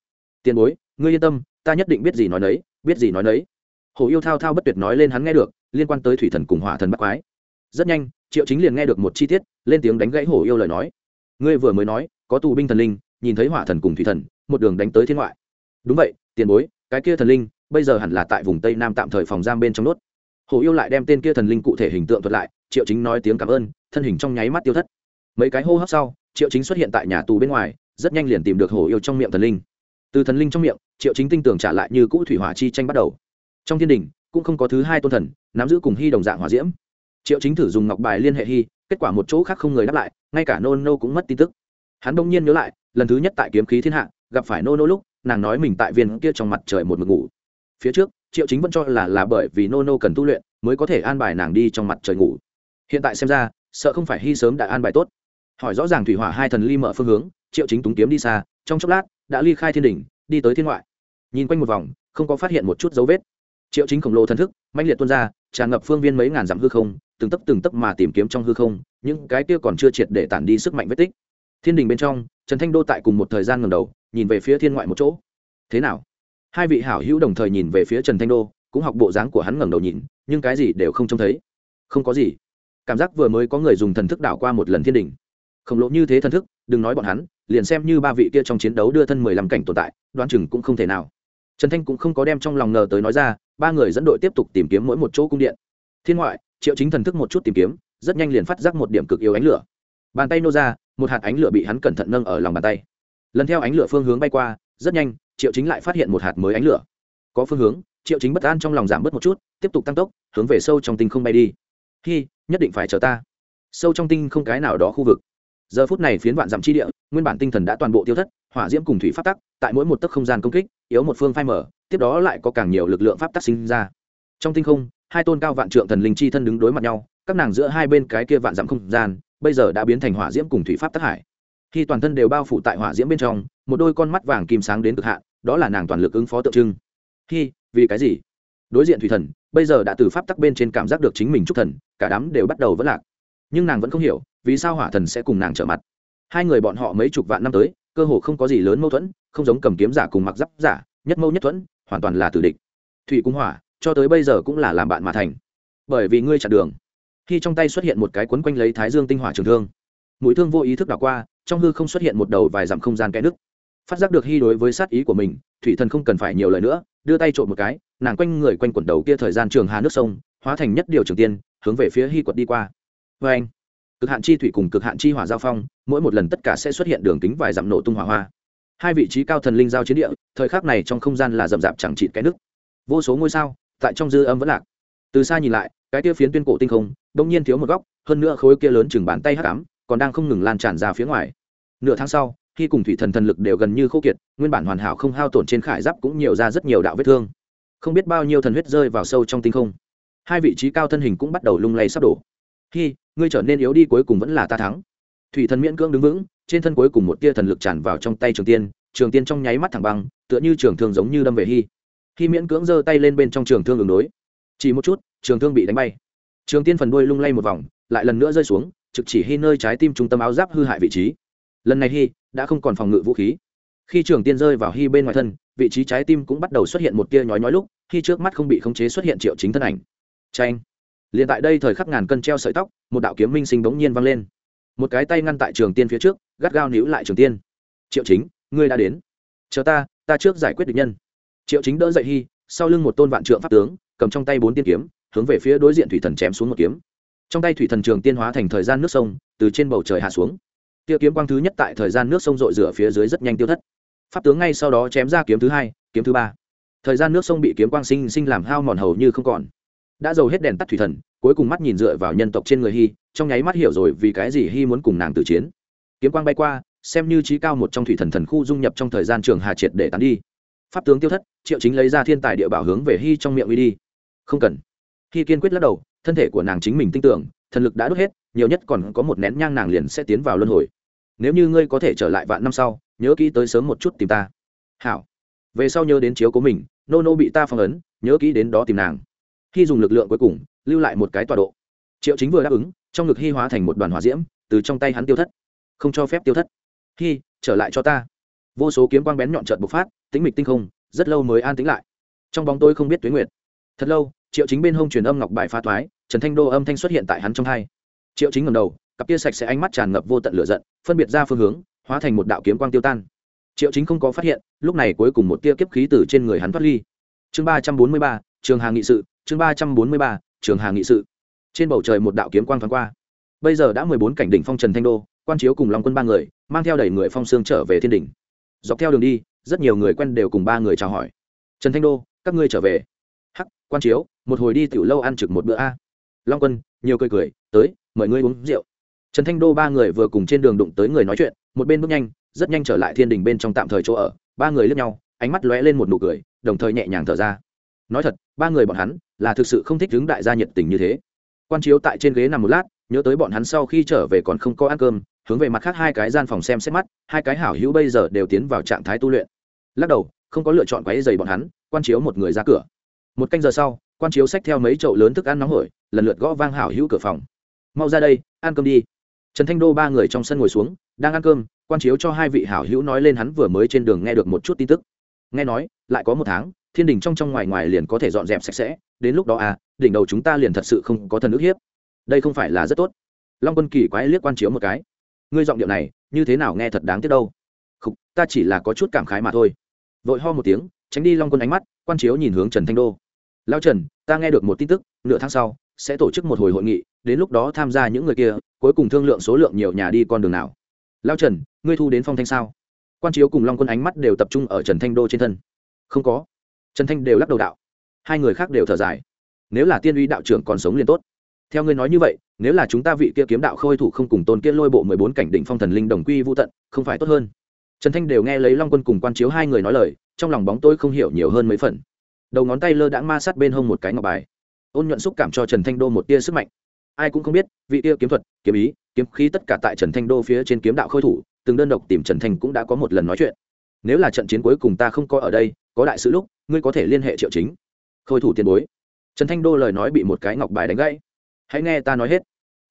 Tiền bối, ngươi yên tâm, ta nhất định biết gì nói đấy biết gì nói nấy. Hồ yêu thao thao bất tuyệt nói lên hắn nghe được, liên quan tới thủy thần cùng hỏa thần bắt quái. Rất nhanh, triệu chính liền nghe được một chi tiết, lên tiếng đánh gãy hồ yêu lời nói. Ngươi vừa mới nói, có tù binh thần linh, nhìn thấy hỏa thần cùng thủy thần, một đường đánh tới thiên ngoại. Đúng vậy, tiền bối, cái kia thần linh, bây giờ hẳn là tại vùng tây nam tạm thời phòng giam bên trong nốt. Hồ yêu lại đem tên kia thần linh cụ thể hình tượng thuật lại, triệu chính nói tiếng cảm ơn, thân hình trong nháy mắt tiêu thất. Mấy cái hô hấp sau, triệu chính xuất hiện tại nhà tù bên ngoài, rất nhanh liền tìm được hồ yêu trong miệng thần linh. Từ thần linh trong miệng triệu chính tinh tưởng trả lại như cũ thủy hỏa chi tranh bắt đầu. Trong thiên đình, cũng không có thứ hai tôn thần, nắm giữ cùng hy đồng dạng hỏa diễm. Triệu chính thử dùng ngọc bài liên hệ hy, kết quả một chỗ khác không người đáp lại, ngay cả nô nô cũng mất tin tức. Hắn đông nhiên nhớ lại, lần thứ nhất tại kiếm khí thiên hạ, gặp phải nô nô lúc, nàng nói mình tại viên kia trong mặt trời một mực ngủ. Phía trước, triệu chính vẫn cho là là bởi vì nô nô cần tu luyện, mới có thể an bài nàng đi trong mặt trời ngủ. Hiện tại xem ra, sợ không phải hy sớm đã an bài tốt. Hỏi rõ ràng thủy hỏa hai thần ly mở phương hướng, triệu chính túng kiếm đi xa, trong chốc lát, đã ly khai thiên đỉnh đi tới thiên ngoại nhìn quanh một vòng, không có phát hiện một chút dấu vết. Triệu chính khổng lồ thần thức mạnh liệt tuôn ra, tràn ngập phương viên mấy ngàn dặm hư không, từng tấp từng tấp mà tìm kiếm trong hư không, những cái kia còn chưa triệt để tản đi sức mạnh vết tích. Thiên đình bên trong, trần thanh đô tại cùng một thời gian ngầm đầu, nhìn về phía thiên ngoại một chỗ. Thế nào? Hai vị hảo hữu đồng thời nhìn về phía trần thanh đô, cũng học bộ dáng của hắn ngẩng đầu nhìn, nhưng cái gì đều không trông thấy. Không có gì. Cảm giác vừa mới có người dùng thần thức đảo qua một lần thiên đình. Khổng lồ như thế thần thức, đừng nói bọn hắn, liền xem như ba vị kia trong chiến đấu đưa thân mười lăm cảnh tồn tại, đoán chừng cũng không thể nào trần thanh cũng không có đem trong lòng ngờ tới nói ra, ba người dẫn đội tiếp tục tìm kiếm mỗi một chỗ cung điện. Thiên ngoại, triệu chính thần thức một chút tìm kiếm, rất nhanh liền phát giác một điểm cực yếu ánh lửa. Bàn tay nô ra, một hạt ánh lửa bị hắn cẩn thận nâng ở lòng bàn tay. Lần theo ánh lửa phương hướng bay qua, rất nhanh, triệu chính lại phát hiện một hạt mới ánh lửa. Có phương hướng, triệu chính bất an trong lòng giảm bớt một chút, tiếp tục tăng tốc, hướng về sâu trong tinh không bay đi. Khi nhất định phải chờ ta. Sâu trong tinh không cái nào đó khu vực giờ phút này phiến vạn dặm chi địa, nguyên bản tinh thần đã toàn bộ tiêu thất, hỏa diễm cùng thủy pháp tắc, tại mỗi một tấc không gian công kích, yếu một phương phai mở tiếp đó lại có càng nhiều lực lượng pháp tắc sinh ra. Trong tinh không, hai tôn cao vạn trượng thần linh chi thân đứng đối mặt nhau, các nàng giữa hai bên cái kia vạn dặm không gian, bây giờ đã biến thành hỏa diễm cùng thủy pháp tắc hải. Khi toàn thân đều bao phủ tại hỏa diễm bên trong, một đôi con mắt vàng kim sáng đến cực hạn, đó là nàng toàn lực ứng phó tượng trưng. Khi vì cái gì? Đối diện thủy thần, bây giờ đã từ pháp tắc bên trên cảm giác được chính mình chúc thần, cả đám đều bắt đầu vất lạc nhưng nàng vẫn không hiểu vì sao hỏa thần sẽ cùng nàng trở mặt. Hai người bọn họ mấy chục vạn năm tới, cơ hồ không có gì lớn mâu thuẫn, không giống cầm kiếm giả cùng mặc giáp giả, nhất mâu nhất thuẫn, hoàn toàn là tử địch. Thủy cung hỏa, cho tới bây giờ cũng là làm bạn mà thành. Bởi vì ngươi chặn đường. Khi trong tay xuất hiện một cái quấn quanh lấy thái dương tinh hỏa trường thương, mũi thương vô ý thức đảo qua, trong hư không xuất hiện một đầu vài dặm không gian kẽ nứt. Phát giác được hy đối với sát ý của mình, thủy thần không cần phải nhiều lời nữa, đưa tay trộm một cái, nàng quanh người quanh quẩn đầu kia thời gian trường hà nước sông, hóa thành nhất điều trường tiên, hướng về phía hy quật đi qua vê anh. Cực hạn chi thủy cùng cực hạn chi hỏa giao phong, mỗi một lần tất cả sẽ xuất hiện đường kính vài dặm nổ tung hỏa hoa. Hai vị trí cao thần linh giao chiến địa, thời khắc này trong không gian là rậm rạp chẳng chịt cái nước vô số ngôi sao, tại trong dư âm vẫn lạc. Từ xa nhìn lại, cái tia phiến tuyên cổ tinh không, đông nhiên thiếu một góc, hơn nữa khối kia lớn chừng bàn tay hắc ám, còn đang không ngừng lan tràn ra phía ngoài. Nửa tháng sau, khi cùng thủy thần thần lực đều gần như khô kiệt, nguyên bản hoàn hảo không hao tổn trên khải giáp cũng nhiều ra rất nhiều đạo vết thương. Không biết bao nhiêu thần huyết rơi vào sâu trong tinh không. Hai vị trí cao thân hình cũng bắt đầu lung lay sắp đổ. Hi, ngươi trở nên yếu đi cuối cùng vẫn là ta thắng. Thủy thần miễn cưỡng đứng vững trên thân cuối cùng một tia thần lực tràn vào trong tay trường tiên trường tiên trong nháy mắt thẳng băng tựa như trường thương giống như đâm về Hi. Hi miễn cưỡng giơ tay lên bên trong trường thương ứng đối. Chỉ một chút trường thương bị đánh bay. Trường tiên phần đuôi lung lay một vòng lại lần nữa rơi xuống trực chỉ Hi nơi trái tim trung tâm áo giáp hư hại vị trí. Lần này Hi đã không còn phòng ngự vũ khí. Khi trường tiên rơi vào Hi bên ngoài thân vị trí trái tim cũng bắt đầu xuất hiện một tia nhói nhói lúc khi trước mắt không bị khống chế xuất hiện triệu chính thân ảnh. Tranh liền tại đây thời khắc ngàn cân treo sợi tóc, một đạo kiếm minh sinh bỗng nhiên vang lên. Một cái tay ngăn tại trường tiên phía trước, gắt gao níu lại trường tiên. Triệu chính, ngươi đã đến. Chờ ta ta trước giải quyết địch nhân. Triệu chính đỡ dậy hy, sau lưng một tôn vạn trượng pháp tướng, cầm trong tay bốn tiên kiếm, hướng về phía đối diện thủy thần chém xuống một kiếm. Trong tay thủy thần trường tiên hóa thành thời gian nước sông, từ trên bầu trời hạ xuống. Tia kiếm quang thứ nhất tại thời gian nước sông rội rửa phía dưới rất nhanh tiêu thất. Pháp tướng ngay sau đó chém ra kiếm thứ hai, kiếm thứ ba. Thời gian nước sông bị kiếm quang sinh sinh làm hao mòn hầu như không còn đã dầu hết đèn tắt thủy thần, cuối cùng mắt nhìn dựa vào nhân tộc trên người hy trong nháy mắt hiểu rồi vì cái gì hy muốn cùng nàng tử chiến. Kiếm quang bay qua, xem như trí cao một trong thủy thần thần khu dung nhập trong thời gian trường hà triệt để tán đi. Pháp tướng tiêu thất, triệu chính lấy ra thiên tài địa bảo hướng về hy trong miệng uy đi. Không cần. Hy kiên quyết lắc đầu, thân thể của nàng chính mình tin tưởng, thần lực đã đốt hết, nhiều nhất còn có một nén nhang nàng liền sẽ tiến vào luân hồi. Nếu như ngươi có thể trở lại vạn năm sau, nhớ kỹ tới sớm một chút tìm ta. Hảo. Về sau nhớ đến chiếu của mình, nô nô bị ta phong ấn, nhớ kỹ đến đó tìm nàng khi dùng lực lượng cuối cùng, lưu lại một cái tọa độ. Triệu chính vừa đáp ứng, trong ngực hy hóa thành một đoàn hỏa diễm, từ trong tay hắn tiêu thất. Không cho phép tiêu thất. Hy trở lại cho ta. Vô số kiếm quang bén nhọn trợt bộc phát tính mịch tinh không, rất lâu mới an tính lại. Trong bóng tôi không biết tuyến nguyệt. Thật lâu, triệu chính bên hông truyền âm ngọc bài pha thoái, trần thanh đô âm thanh xuất hiện tại hắn trong hai. Triệu chính ngầm đầu, cặp kia sạch sẽ ánh mắt tràn ngập vô tận lửa giận, phân biệt ra phương hướng, hóa thành một đạo kiếm quang tiêu tan. Triệu chính không có phát hiện, lúc này cuối cùng một tia kiếp khí từ trên người hắn thoát ly. Chương ba trăm bốn mươi ba, trường hà nghị sự chương ba trăm bốn mươi ba, trường hà nghị sự. Trên bầu trời một đạo kiếm quang thoáng qua. Bây giờ đã mười bốn cảnh đỉnh phong trần thanh đô, quan chiếu cùng long quân ba người, mang theo đầy người phong sương trở về thiên đỉnh. Dọc theo đường đi, rất nhiều người quen đều cùng ba người chào hỏi. Trần thanh đô, các ngươi trở về. Hắc, quan chiếu, một hồi đi tiểu lâu ăn trực một bữa a. Long quân, nhiều cười cười, tới, mời ngươi uống rượu. Trần thanh đô ba người vừa cùng trên đường đụng tới người nói chuyện, một bên bước nhanh, rất nhanh trở lại thiên đình bên trong tạm thời chỗ ở. Ba người lướt nhau, ánh mắt lóe lên một nụ cười, đồng thời nhẹ nhàng thở ra. Nói thật, ba người bọn hắn là thực sự không thích đứng đại gia nhiệt tình như thế. Quan chiếu tại trên ghế nằm một lát, nhớ tới bọn hắn sau khi trở về còn không có ăn cơm, hướng về mặt khác hai cái gian phòng xem xét mắt, hai cái hảo hữu bây giờ đều tiến vào trạng thái tu luyện. Lắc đầu, không có lựa chọn quáy dày bọn hắn, quan chiếu một người ra cửa. Một canh giờ sau, quan chiếu xách theo mấy chậu lớn thức ăn nóng hổi, lần lượt gõ vang hảo hữu cửa phòng. Mau ra đây, ăn cơm đi. Trần thanh đô ba người trong sân ngồi xuống, đang ăn cơm, quan chiếu cho hai vị hảo hữu nói lên hắn vừa mới trên đường nghe được một chút tin tức. Nghe nói, lại có một tháng thiên đình trong trong ngoài ngoài liền có thể dọn dẹp sạch sẽ, đến lúc đó à đỉnh đầu chúng ta liền thật sự không có thần ức hiếp. Đây không phải là rất tốt. Long quân kỳ quái liếc quan chiếu một cái. Ngươi giọng điệu này, như thế nào nghe thật đáng tiếc đâu. Không ta chỉ là có chút cảm khái mà thôi. Vội ho một tiếng, tránh đi long quân ánh mắt, quan chiếu nhìn hướng trần thanh đô. Lao trần, ta nghe được một tin tức, nửa tháng sau, sẽ tổ chức một hồi hội nghị, đến lúc đó tham gia những người kia, cuối cùng thương lượng số lượng nhiều nhà đi con đường nào. Lao trần, ngươi thu đến phong thanh sao? Quan chiếu cùng long quân ánh mắt đều tập trung ở trần thanh đô trên thân. Không có trần thanh đều lắc đầu đạo. Hai người khác đều thở dài. Nếu là tiên uy đạo trưởng còn sống liền tốt. Theo ngươi nói như vậy, nếu là chúng ta vị kia kiếm đạo khôi thủ không cùng tôn kia lôi bộ mười bốn cảnh đỉnh phong thần linh đồng quy vô tận, không phải tốt hơn. Trần thanh đều nghe lấy long quân cùng quan chiếu hai người nói lời, trong lòng bóng tôi không hiểu nhiều hơn mấy phần. Đầu ngón tay lơ đãng ma sát bên hông một cái ngọc bài. Ôn nhuận xúc cảm cho trần thanh đô một tia sức mạnh. Ai cũng không biết, vị tia kiếm thuật, kiếm ý, kiếm khí tất cả tại trần thanh đô phía trên kiếm đạo khôi thủ, từng đơn độc tìm trần thanh cũng đã có một lần nói chuyện. Nếu là trận chiến cuối cùng ta không có ở đây có đại sự lúc, ngươi có thể liên hệ triệu chính. Khôi thủ tiền bối. Trần thanh đô lời nói bị một cái ngọc bài đánh gãy. Hãy nghe ta nói hết.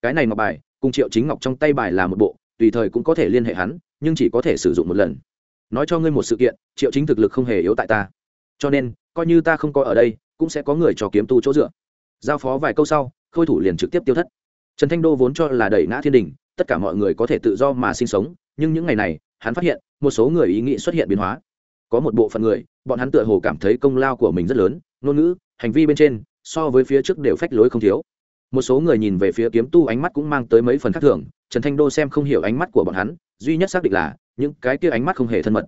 Cái này ngọc bài, cùng triệu chính ngọc trong tay bài là một bộ, tùy thời cũng có thể liên hệ hắn, nhưng chỉ có thể sử dụng một lần. Nói cho ngươi một sự kiện, triệu chính thực lực không hề yếu tại ta. Cho nên, coi như ta không có ở đây, cũng sẽ có người cho kiếm tu chỗ dựa. Giao phó vài câu sau, khôi thủ liền trực tiếp tiêu thất. Trần thanh đô vốn cho là đẩy ngã thiên đình, tất cả mọi người có thể tự do mà sinh sống, nhưng những ngày này, hắn phát hiện, một số người ý nghĩ xuất hiện biến hóa có một bộ phận người, bọn hắn tựa hồ cảm thấy công lao của mình rất lớn, ngôn ngữ, hành vi bên trên, so với phía trước đều phách lối không thiếu. Một số người nhìn về phía kiếm tu ánh mắt cũng mang tới mấy phần khác thường, trần thanh đô xem không hiểu ánh mắt của bọn hắn, duy nhất xác định là, những cái kia ánh mắt không hề thân mật.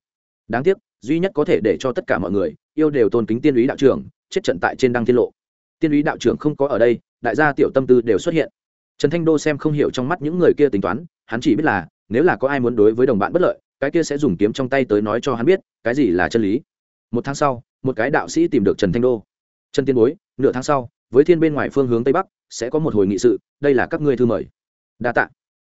Đáng tiếc, duy nhất có thể để cho tất cả mọi người, yêu đều tôn kính tiên úy đạo trưởng, chết trận tại trên đăng tiết lộ. Tiên úy đạo trưởng không có ở đây, đại gia tiểu tâm tư đều xuất hiện. Trần thanh đô xem không hiểu trong mắt những người kia tính toán, hắn chỉ biết là, nếu là có ai muốn đối với đồng bạn bất lợi cái kia sẽ dùng kiếm trong tay tới nói cho hắn biết, cái gì là chân lý. Một tháng sau, một cái đạo sĩ tìm được trần thanh đô. Trần tiên bối, nửa tháng sau, với thiên bên ngoài phương hướng tây bắc, sẽ có một hồi nghị sự, đây là các ngươi thư mời. Đa t ạ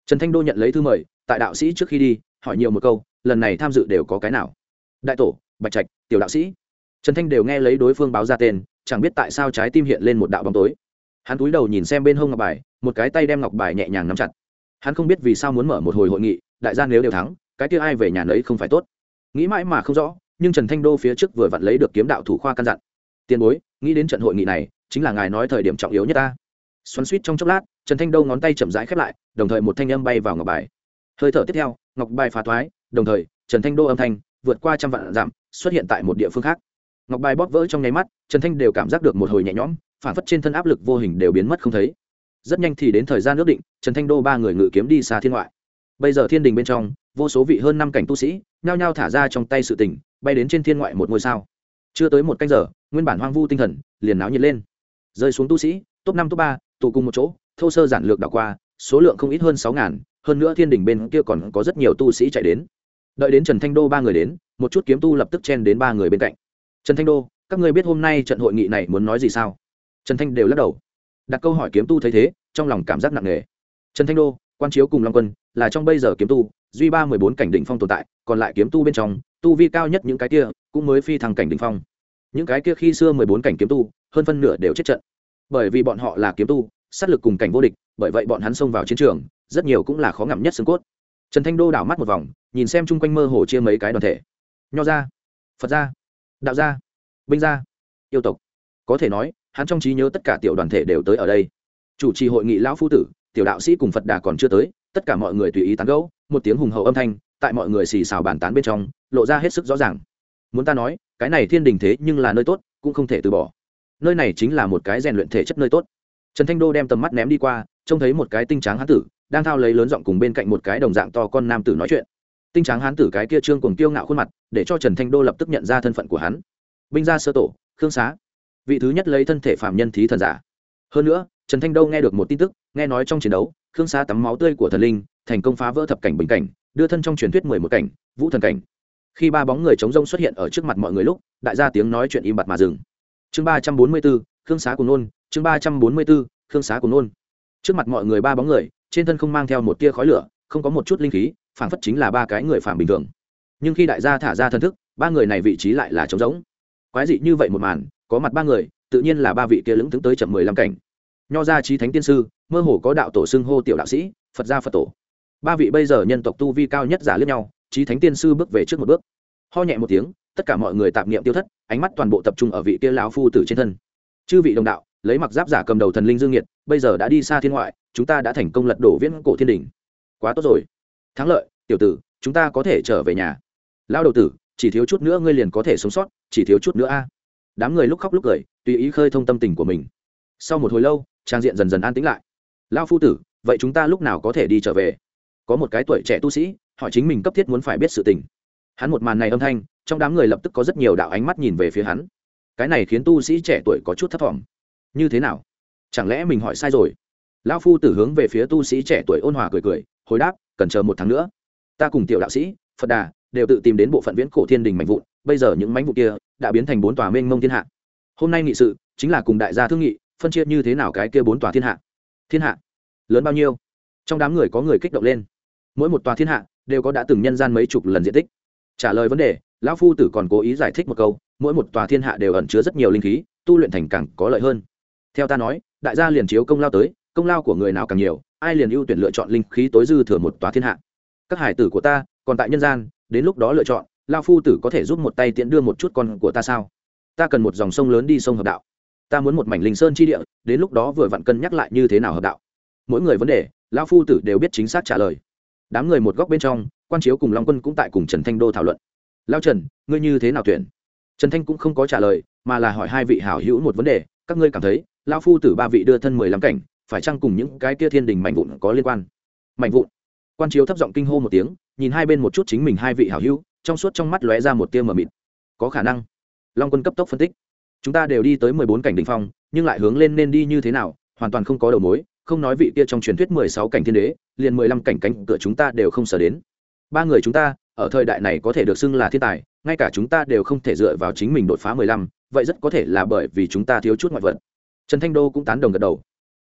trần thanh đô nhận lấy thư mời, tại đạo sĩ trước khi đi, hỏi nhiều một câu, lần này tham dự đều có cái nào? Đại tổ, bạch trạch, tiểu đạo sĩ. Trần thanh đều nghe lấy đối phương báo ra tên, chẳng biết tại sao trái tim hiện lên một đạo bóng tối. Hắn cúi đầu nhìn xem bên hông ngọc bài, một cái tay đem ngọc bài nhẹ nhàng nắm chặt. Hắn không biết vì sao muốn mở một hồi hội nghị, đại gia nếu đều thắng cái kia ai về nhà nấy không phải tốt. Nghĩ mãi mà không rõ, nhưng trần thanh đô phía trước vừa vặn lấy được kiếm đạo thủ khoa căn dặn. Tiền bối, nghĩ đến trận hội nghị này, chính là ngài nói thời điểm trọng yếu nhất ta. Xoắn suýt trong chốc lát, trần thanh đô ngón tay chậm rãi khép lại, đồng thời một thanh âm bay vào ngọc bài. Hơi thở tiếp theo, ngọc bài phá thoái, đồng thời, trần thanh đô âm thanh vượt qua trăm vạn giảm xuất hiện tại một địa phương khác. Ngọc bài bóp vỡ trong nháy mắt, trần thanh đều cảm giác được một hồi nhẹ nhõm, phản phất trên thân áp lực vô hình đều biến mất không thấy. Rất nhanh thì đến thời gian ước định, trần thanh đô ba người ngự kiếm đi xa thiên ngoại. Bây giờ thiên đình bên trong vô số vị hơn năm cảnh tu sĩ, nhao nhao thả ra trong tay sự tình, bay đến trên thiên ngoại một ngôi sao. Chưa tới một canh giờ, nguyên bản hoang vu tinh thần, liền náo nhiệt lên. Rơi xuống tu sĩ, top năm, top ba, tụ cùng một chỗ, thô sơ giản lược đảo qua, số lượng không ít hơn sáu ngàn, hơn nữa thiên đình bên kia còn có rất nhiều tu sĩ chạy đến. Đợi đến trần thanh đô ba người đến, một chút kiếm tu lập tức chen đến ba người bên cạnh. Trần thanh đô, các ngươi biết hôm nay trận hội nghị này muốn nói gì sao? Trần thanh đều lắc đầu. Đặt câu hỏi kiếm tu thấy thế, trong lòng cảm giác nặng nề. Trần thanh đô, quan chiếu cùng long quân, là trong bây giờ kiếm tu duy ba mười bốn cảnh đỉnh phong tồn tại, còn lại kiếm tu bên trong, tu vi cao nhất những cái kia cũng mới phi thăng cảnh đỉnh phong. Những cái kia khi xưa mười bốn cảnh kiếm tu, hơn phân nửa đều chết trận. Bởi vì bọn họ là kiếm tu, sát lực cùng cảnh vô địch, bởi vậy bọn hắn xông vào chiến trường, rất nhiều cũng là khó ngậm nhất xương cốt. Trần thanh đô đảo mắt một vòng, nhìn xem chung quanh mơ hồ chia mấy cái đoàn thể. Nho gia, phật gia, đạo gia, binh gia, yêu tộc. Có thể nói, hắn trong trí nhớ tất cả tiểu đoàn thể đều tới ở đây. Chủ trì hội nghị lão phu tử, tiểu đạo sĩ cùng phật đà còn chưa tới tất cả mọi người tùy ý tán gẫu, một tiếng hùng hậu âm thanh tại mọi người xì xào bàn tán bên trong lộ ra hết sức rõ ràng. Muốn ta nói, cái này thiên đình thế nhưng là nơi tốt, cũng không thể từ bỏ. Nơi này chính là một cái rèn luyện thể chất nơi tốt. Trần thanh đô đem tầm mắt ném đi qua, trông thấy một cái tinh tráng hán tử, đang thao lấy lớn giọng cùng bên cạnh một cái đồng dạng to con nam tử nói chuyện. Tinh tráng hán tử cái kia trương cùng kiêu ngạo khuôn mặt, để cho trần thanh đô lập tức nhận ra thân phận của hắn. Binh gia sơ tổ, khương xá. Vị thứ nhất lấy thân thể phạm nhân thí thần giả. Hơn nữa, trần thanh đô nghe được một tin tức, nghe nói trong chiến đấu khương xá tắm máu tươi của thần linh, thành công phá vỡ thập cảnh bình cảnh, đưa thân trong truyền thuyết mười một cảnh, vũ thần cảnh. Khi ba bóng người chống rông xuất hiện ở trước mặt mọi người lúc, đại gia tiếng nói chuyện im bặt mà dừng. Chương ba trăm bốn mươi bốn khương xá cùng nôn, chương ba trăm bốn mươi bốn khương xá cùng nôn. Trước mặt mọi người ba bóng người, trên thân không mang theo một tia khói lửa, không có một chút linh khí phản phất chính là ba cái người phản bình thường. Nhưng khi đại gia thả ra thân thức, ba người này vị trí lại là trống rỗng. Quái dị như vậy một màn, có mặt ba người, tự nhiên là ba vị kia lững tướng tới chậm mười lăm cảnh nho gia trí thánh tiên sư, mơ hồ có đạo tổ xưng hô tiểu đạo sĩ, phật gia phật tổ. Ba vị bây giờ nhân tộc tu vi cao nhất giả lướt nhau trí thánh tiên sư bước về trước một bước. Ho nhẹ một tiếng, tất cả mọi người tạm niệm tiêu thất, ánh mắt toàn bộ tập trung ở vị kia lão phu tử trên thân. Chư vị đồng đạo, lấy mặc giáp giả cầm đầu thần linh dương nhiệt, bây giờ đã đi xa thiên ngoại, chúng ta đã thành công lật đổ viễn cổ thiên đình. Quá tốt rồi. Thắng lợi, tiểu tử, chúng ta có thể trở về nhà. Lao đầu tử, chỉ thiếu chút nữa ngươi liền có thể sống sót, chỉ thiếu chút nữa a. Đám người lúc khóc lúc cười, tùy ý khơi thông tâm tình của mình. Sau một hồi lâu trang diện dần dần an tĩnh lại. Lao phu tử, vậy chúng ta lúc nào có thể đi trở về? Có một cái tuổi trẻ tu sĩ họ chính mình cấp thiết muốn phải biết sự tình. Hắn một màn này âm thanh, trong đám người lập tức có rất nhiều đạo ánh mắt nhìn về phía hắn. Cái này khiến tu sĩ trẻ tuổi có chút thất vọng như thế nào? Chẳng lẽ mình hỏi sai rồi? Lão phu tử hướng về phía tu sĩ trẻ tuổi ôn hòa cười cười, hồi đáp, cần chờ một tháng nữa. Ta cùng tiểu đạo sĩ, phật đà, đều tự tìm đến bộ phận viễn cổ thiên đình mạnh vụn, bây giờ những mánh vụ kia đã biến thành bốn tòa mênh mông thiên hạ. Hôm nay nghị sự chính là cùng đại gia thương nghị phân chia như thế nào cái kia bốn tòa thiên hạ? Thiên hạ? Lớn bao nhiêu? Trong đám người có người kích động lên. Mỗi một tòa thiên hạ đều có đã từng nhân gian mấy chục lần diện tích. Trả lời vấn đề, lão phu tử còn cố ý giải thích một câu, mỗi một tòa thiên hạ đều ẩn chứa rất nhiều linh khí, tu luyện thành càng có lợi hơn. Theo ta nói, đại gia liền chiếu công lao tới, công lao của người nào càng nhiều, ai liền ưu tuyển lựa chọn linh khí tối dư thừa một tòa thiên hạ. Các hải tử của ta, còn tại nhân gian, đến lúc đó lựa chọn lao phu tử có thể giúp một tay tiễn đưa một chút con của ta sao? Ta cần một dòng sông lớn đi sông hợp đạo ta muốn một mảnh linh sơn chi địa, đến lúc đó vừa vặn cân nhắc lại như thế nào hợp đạo. Mỗi người vấn đề, lão phu tử đều biết chính xác trả lời. Đám người một góc bên trong, quan chiếu cùng long quân cũng tại cùng trần thanh đô thảo luận. Lao trần, ngươi như thế nào tuyển? Trần thanh cũng không có trả lời, mà là hỏi hai vị hảo hữu một vấn đề, các ngươi cảm thấy lao phu tử ba vị đưa thân mười lăm cảnh, phải chăng cùng những cái kia thiên đình mảnh vụn có liên quan? Mảnh vụn? Quan chiếu thấp giọng kinh hô một tiếng, nhìn hai bên một chút chính mình hai vị hảo hữu, trong suốt trong mắt lóe ra một tia mờ mịt. Có khả năng. Long quân cấp tốc phân tích chúng ta đều đi tới mười bốn cảnh đ ỉ n h phong, nhưng lại hướng lên nên đi như thế nào, hoàn toàn không có đầu mối, không nói vị kia trong truyền thuyết mười sáu cảnh thiên đế, liền mười lăm cảnh cánh cửa chúng ta đều không sở đến. Ba người chúng ta, ở thời đại này có thể được xưng là thiên tài, ngay cả chúng ta đều không thể dựa vào chính mình đột phá mười lăm, vậy rất có thể là bởi vì chúng ta thiếu chút ngoại vật. Trần thanh đô cũng tán đồng gật đầu.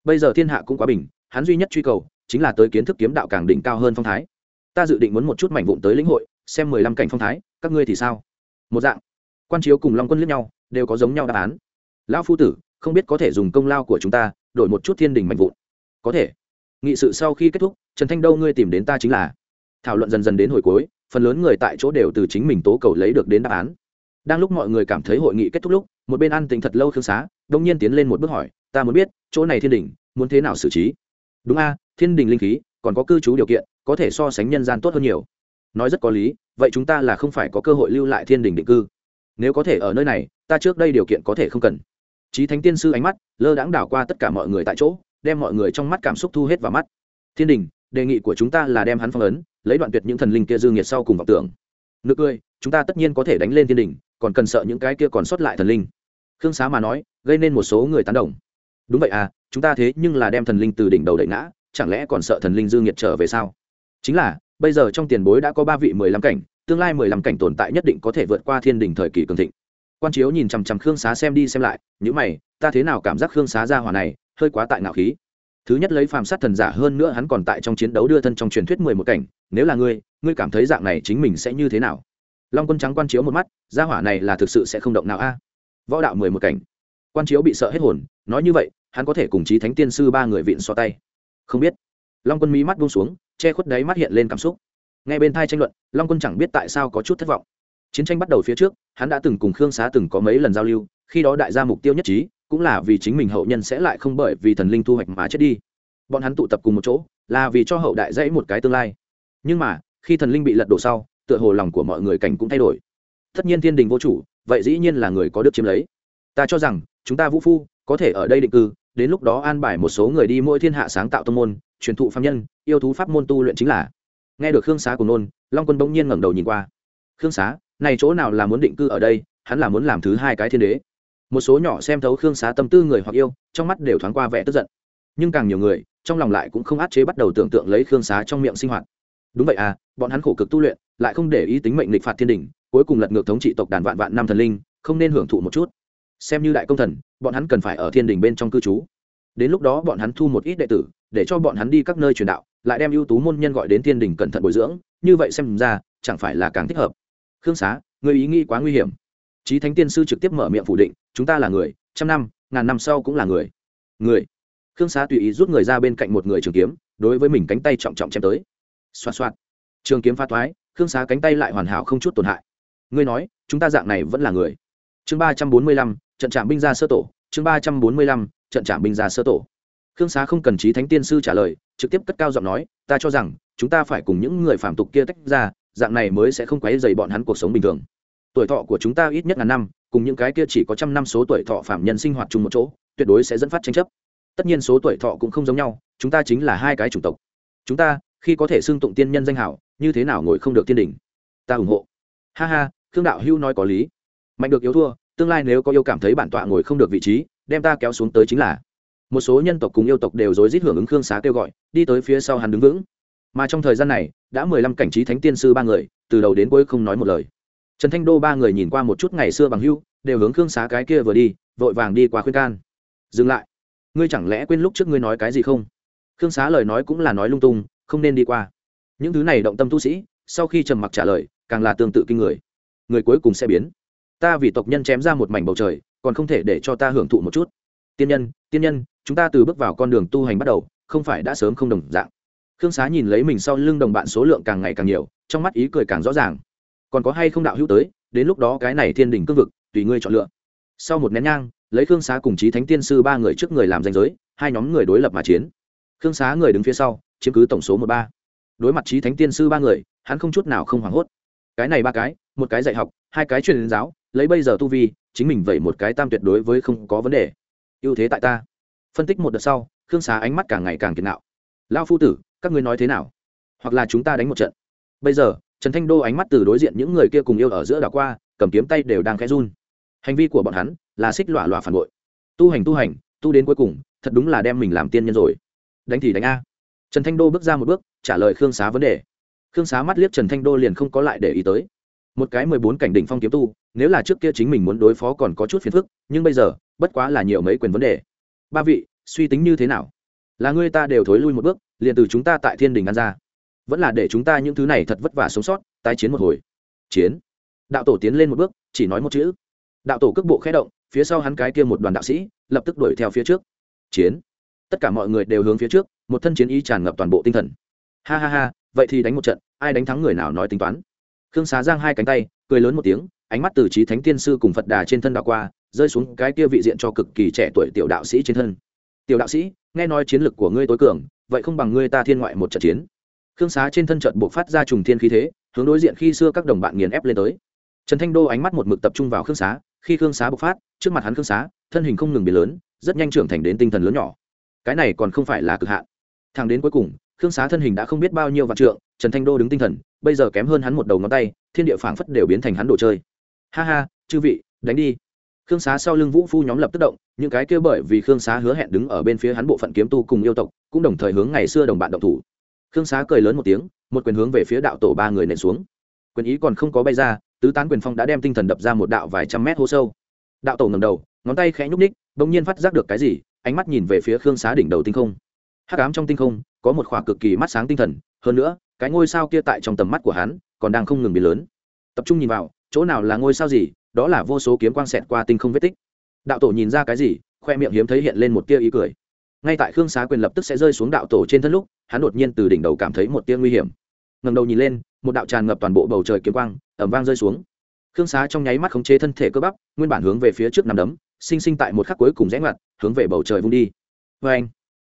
Bây giờ thiên hạ cũng quá bình, hắn duy nhất truy cầu, chính là tới kiến thức kiếm đạo càng đỉnh cao hơn phong thái. Ta dự định muốn một chút mảnh vụn tới lĩnh hội, xem mười lăm cảnh phong thái, các ngươi thì sao? Một dạng. Quan chiếu cùng long quân liếc nhau đều có giống nhau đáp án. Lão phu tử, không biết có thể dùng công lao của chúng ta đổi một chút thiên đình mạnh vụn. Có thể. Nghị sự sau khi kết thúc, trần thanh đâu ngươi tìm đến ta chính là. Thảo luận dần dần đến hồi cuối, phần lớn người tại chỗ đều từ chính mình tố cầu lấy được đến đáp án. Đang lúc mọi người cảm thấy hội nghị kết thúc lúc, một bên ăn tính thật lâu khương xá, đông nhiên tiến lên một bước hỏi, ta muốn biết, chỗ này thiên đình muốn thế nào xử trí? Đúng a, thiên đình linh khí, còn có cư trú điều kiện, có thể so sánh nhân gian tốt hơn nhiều. Nói rất có lý, vậy chúng ta là không phải có cơ hội lưu lại thiên đình định cư nếu có thể ở nơi này, ta trước đây điều kiện có thể không cần. Trí thánh tiên sư ánh mắt lơ đãng đảo qua tất cả mọi người tại chỗ, đem mọi người trong mắt cảm xúc thu hết vào mắt. Thiên đình, đề nghị của chúng ta là đem hắn phong ấn, lấy đoạn tuyệt những thần linh kia dương nhiệt sau cùng vọng tưởng. Nực cười, chúng ta tất nhiên có thể đánh lên thiên đình, còn cần sợ những cái kia còn sót lại thần linh. Khương xá mà nói, gây nên một số người tán đồng. Đúng vậy à chúng ta thế nhưng là đem thần linh từ đỉnh đầu đẩy ngã, chẳng lẽ còn sợ thần linh dương nhiệt trở về sao? Chính là, bây giờ trong tiền bối đã có ba vị mười lăm cảnh tương lai mười lăm cảnh tồn tại nhất định có thể vượt qua thiên đình thời kỳ cường thịnh. Quan chiếu nhìn chằm chằm khương xá xem đi xem lại những mày, ta thế nào cảm giác khương xá ra hỏa này hơi quá tại ngạo khí. Thứ nhất lấy phàm sát thần giả hơn nữa hắn còn tại trong chiến đấu đưa thân trong truyền thuyết mười một cảnh, nếu là ngươi ngươi cảm thấy dạng này chính mình sẽ như thế nào? Long quân trắng quan chiếu một mắt, gia hỏa này là thực sự sẽ không động nào a? Võ đạo mười một cảnh. Quan chiếu bị sợ hết hồn, nói như vậy, hắn có thể cùng chí thánh tiên sư ba người vịn so tay. Không biết. Long quân mí mắt buông xuống, che khuất đáy mắt hiện lên cảm xúc ngay bên thai tranh luận, long quân chẳng biết tại sao có chút thất vọng. Chiến tranh bắt đầu phía trước, hắn đã từng cùng khương xá từng có mấy lần giao lưu, khi đó đại gia mục tiêu nhất trí, cũng là vì chính mình hậu nhân sẽ lại không bởi vì thần linh thu hoạch mà chết đi. Bọn hắn tụ tập cùng một chỗ, là vì cho hậu đại dãy một cái tương lai. Nhưng mà, khi thần linh bị lật đổ sau, tựa hồ lòng của mọi người cảnh cũng thay đổi. Tất nhiên thiên đình vô chủ, vậy dĩ nhiên là người có được chiếm lấy. Ta cho rằng, chúng ta vũ phu, có thể ở đây định cư, đến lúc đó an bài một số người đi mỗi thiên hạ sáng tạo tông môn, truyền thụ pháp nhân, yêu thú pháp môn tu luyện chính là nghe được khương xá của nôn, long quân bỗng nhiên ngẩng đầu nhìn qua. Khương xá, này chỗ nào là muốn định cư ở đây? Hắn là muốn làm thứ hai cái thiên đế. Một số nhỏ xem thấu khương xá tâm tư người hoặc yêu, trong mắt đều thoáng qua vẻ tức giận. Nhưng càng nhiều người, trong lòng lại cũng không át chế bắt đầu tưởng tượng lấy khương xá trong miệng sinh hoạt. Đúng vậy à bọn hắn khổ cực tu luyện, lại không để ý tính mệnh lịch phạt thiên đình, cuối cùng lật ngược thống trị tộc đàn vạn vạn năm thần linh, không nên hưởng thụ một chút. Xem như đại công thần, bọn hắn cần phải ở thiên đình bên trong cư trú. Đến lúc đó bọn hắn thu một ít đệ tử, để cho bọn hắn đi các nơi truyền đạo lại đem ưu tú môn nhân gọi đến thiên đình cẩn thận bồi dưỡng, như vậy xem ra, chẳng phải là càng thích hợp. Khương xá, người ý nghĩ quá nguy hiểm. Trí thánh tiên sư trực tiếp mở miệng phủ định, chúng ta là người, trăm năm, ngàn năm sau cũng là người. Người. Khương xá tùy ý rút người ra bên cạnh một người trường kiếm, đối với mình cánh tay trọng trọng chém tới. Xoa xoa trường kiếm pha thoái, khương xá cánh tay lại hoàn hảo không chút tổn hại. Ngươi nói, chúng ta dạng này vẫn là người. Chương ba trăm bốn mươi lăm, trận trạm binh ra sơ tổ. Chương ba trăm bốn mươi lăm, trận trạm binh ra sơ tổ khương xá không cần trí thánh tiên sư trả lời, trực tiếp cất cao giọng nói, ta cho rằng, chúng ta phải cùng những người phạm tục kia tách ra, dạng này mới sẽ không quấy dày bọn hắn cuộc sống bình thường. Tuổi thọ của chúng ta ít nhất ngàn năm, cùng những cái kia chỉ có trăm năm số tuổi thọ phạm nhân sinh hoạt chung một chỗ, tuyệt đối sẽ dẫn phát tranh chấp. Tất nhiên số tuổi thọ cũng không giống nhau, chúng ta chính là hai cái chủng tộc. Chúng ta, khi có thể xưng tụng tiên nhân danh hảo, như thế nào ngồi không được tiên đỉnh? ta ủng hộ. Ha ha, khương đạo hưu nói có lý. Mạnh được yếu thua, tương lai nếu có yêu cảm thấy bản tọa ngồi không được vị trí, đem ta kéo xuống tới chính là một số nhân tộc cùng yêu tộc đều rối rít hưởng ứng khương xá kêu gọi, đi tới phía sau hắn đứng vững. Mà trong thời gian này, đã mười lăm cảnh trí thánh tiên sư ba người, từ đầu đến cuối không nói một lời. Trần thanh đô ba người nhìn qua một chút ngày xưa bằng hưu đều hướng khương xá cái kia vừa đi, vội vàng đi qua khuyên can. Dừng lại. Ngươi chẳng lẽ quên lúc trước ngươi nói cái gì không? Khương xá lời nói cũng là nói lung tung, không nên đi qua. Những thứ này động tâm tu sĩ, sau khi trầm mặc trả lời, càng là tương tự kinh người. Người cuối cùng sẽ biến. Ta vì tộc nhân chém ra một mảnh bầu trời, còn không thể để cho ta hưởng thụ một chút. Tiên nhân tiên nhân chúng ta từ bước vào con đường tu hành bắt đầu, không phải đã sớm không đồng dạng. Khương xá nhìn lấy mình sau lưng đồng bạn số lượng càng ngày càng nhiều, trong mắt ý cười càng rõ ràng. Còn có hay không đạo hữu tới, đến lúc đó cái này thiên đình cương vực, tùy ngươi chọn lựa. Sau một nén nhang, lấy khương xá cùng chí thánh tiên sư ba người trước người làm danh giới, hai nhóm người đối lập mà chiến. Khương xá người đứng phía sau, chiếm cứ tổng số một ba. Đối mặt chí thánh tiên sư ba người, hắn không chút nào không hoảng hốt. Cái này ba cái, một cái dạy học, hai cái truyền giáo, lấy bây giờ tu vi, chính mình vậy một cái tam tuyệt đối với không có vấn đề. Ưu thế tại ta phân tích một đợt sau, khương xá ánh mắt càng ngày càng kiệt nạo. Lao phu tử, các ngươi nói thế nào? Hoặc là chúng ta đánh một trận. Bây giờ, trần thanh đô ánh mắt từ đối diện những người kia cùng yêu ở giữa đảo qua, cầm kiếm tay đều đang khẽ run. Hành vi của bọn hắn là xích lọa lọa phản bội. Tu hành tu hành, tu đến cuối cùng, thật đúng là đem mình làm tiên nhân rồi. Đánh thì đánh a. Trần thanh đô bước ra một bước, trả lời khương xá vấn đề. Khương xá mắt liếc trần thanh đô liền không có lại để ý tới. Một cái mười bốn cảnh đỉnh phong kiếm tu, nếu là trước kia chính mình muốn đối phó còn có chút phiền phức, nhưng bây giờ, bất quá là nhiều mấy quyền vấn đề ba vị, suy tính như thế nào? Là ngươi ta đều thối lui một bước, liền từ chúng ta tại thiên đình ăn ra. Vẫn là để chúng ta những thứ này thật vất vả sống sót, tái chiến một hồi. Chiến. Đạo tổ tiến lên một bước, chỉ nói một chữ. Đạo tổ cước bộ khé động, phía sau hắn cái kia một đoàn đạo sĩ, lập tức đuổi theo phía trước. Chiến. Tất cả mọi người đều hướng phía trước, một thân chiến ý tràn ngập toàn bộ tinh thần. Ha ha ha, vậy thì đánh một trận, ai đánh thắng người nào nói tính toán. Khương xá giang hai cánh tay, cười lớn một tiếng, ánh mắt từ trí thánh tiên sư cùng phật đà trên thân đạo qua rơi xuống cái kia vị diện cho cực kỳ trẻ tuổi tiểu đạo sĩ trên thân. Tiểu đạo sĩ, nghe nói chiến lực của ngươi tối cường, vậy không bằng ngươi ta thiên ngoại một trận chiến. Khương xá trên thân trận buộc phát ra trùng thiên khí thế, hướng đối diện khi xưa các đồng bạn nghiền ép lên tới. Trần thanh đô ánh mắt một mực tập trung vào khương xá, khi khương xá bộc phát, trước mặt hắn khương xá, thân hình không ngừng biến lớn, rất nhanh trưởng thành đến tinh thần lớn nhỏ. Cái này còn không phải là cực hạn. Thẳng đến cuối cùng, khương xá thân hình đã không biết bao nhiêu vạn trượng, trần thanh đô đứng tinh thần, bây giờ kém hơn hắn một đầu ngón tay, thiên địa phảng phất đều biến thành hắn đồ chơi. Ha ha, chư vị, đánh đi khương xá sau lưng vũ phu nhóm lập tức động, những cái kia bởi vì khương xá hứa hẹn đứng ở bên phía hắn bộ phận kiếm tu cùng yêu tộc, cũng đồng thời hướng ngày xưa đồng bạn động thủ. Khương xá cười lớn một tiếng, một quyền hướng về phía đạo tổ ba người nện xuống. Quyền ý còn không có bay ra, tứ tán quyền phong đã đem tinh thần đập ra một đạo vài trăm mét hố sâu. Đạo tổ ngầm đầu, ngón tay khẽ nhúc ních bỗng nhiên phát giác được cái gì, ánh mắt nhìn về phía khương xá đỉnh đầu tinh không. Hắc ám trong tinh không, có một khỏa cực kỳ mắt sáng tinh thần, hơn nữa, cái ngôi sao kia tại trong tầm mắt của hắn, còn đang không ngừng biến lớn. Tập trung nhìn vào, chỗ nào là ngôi sao gì đó là vô số kiếm quang xẹt qua tinh không vết tích. Đạo tổ nhìn ra cái gì, khoe miệng hiếm thấy hiện lên một tia ý cười. Ngay tại khương xá quyền lập tức sẽ rơi xuống đạo tổ trên thân lúc, hắn đột nhiên từ đỉnh đầu cảm thấy một tia nguy hiểm. Ngầm đầu nhìn lên, một đạo tràn ngập toàn bộ bầu trời kiếm quang ẩm vang rơi xuống. Khương xá trong nháy mắt khống chế thân thể cơ bắp, nguyên bản hướng về phía trước nằm đấm, sinh sinh tại một khắc cuối cùng rẽ ngoặt, hướng về bầu trời vung đi. Vê anh,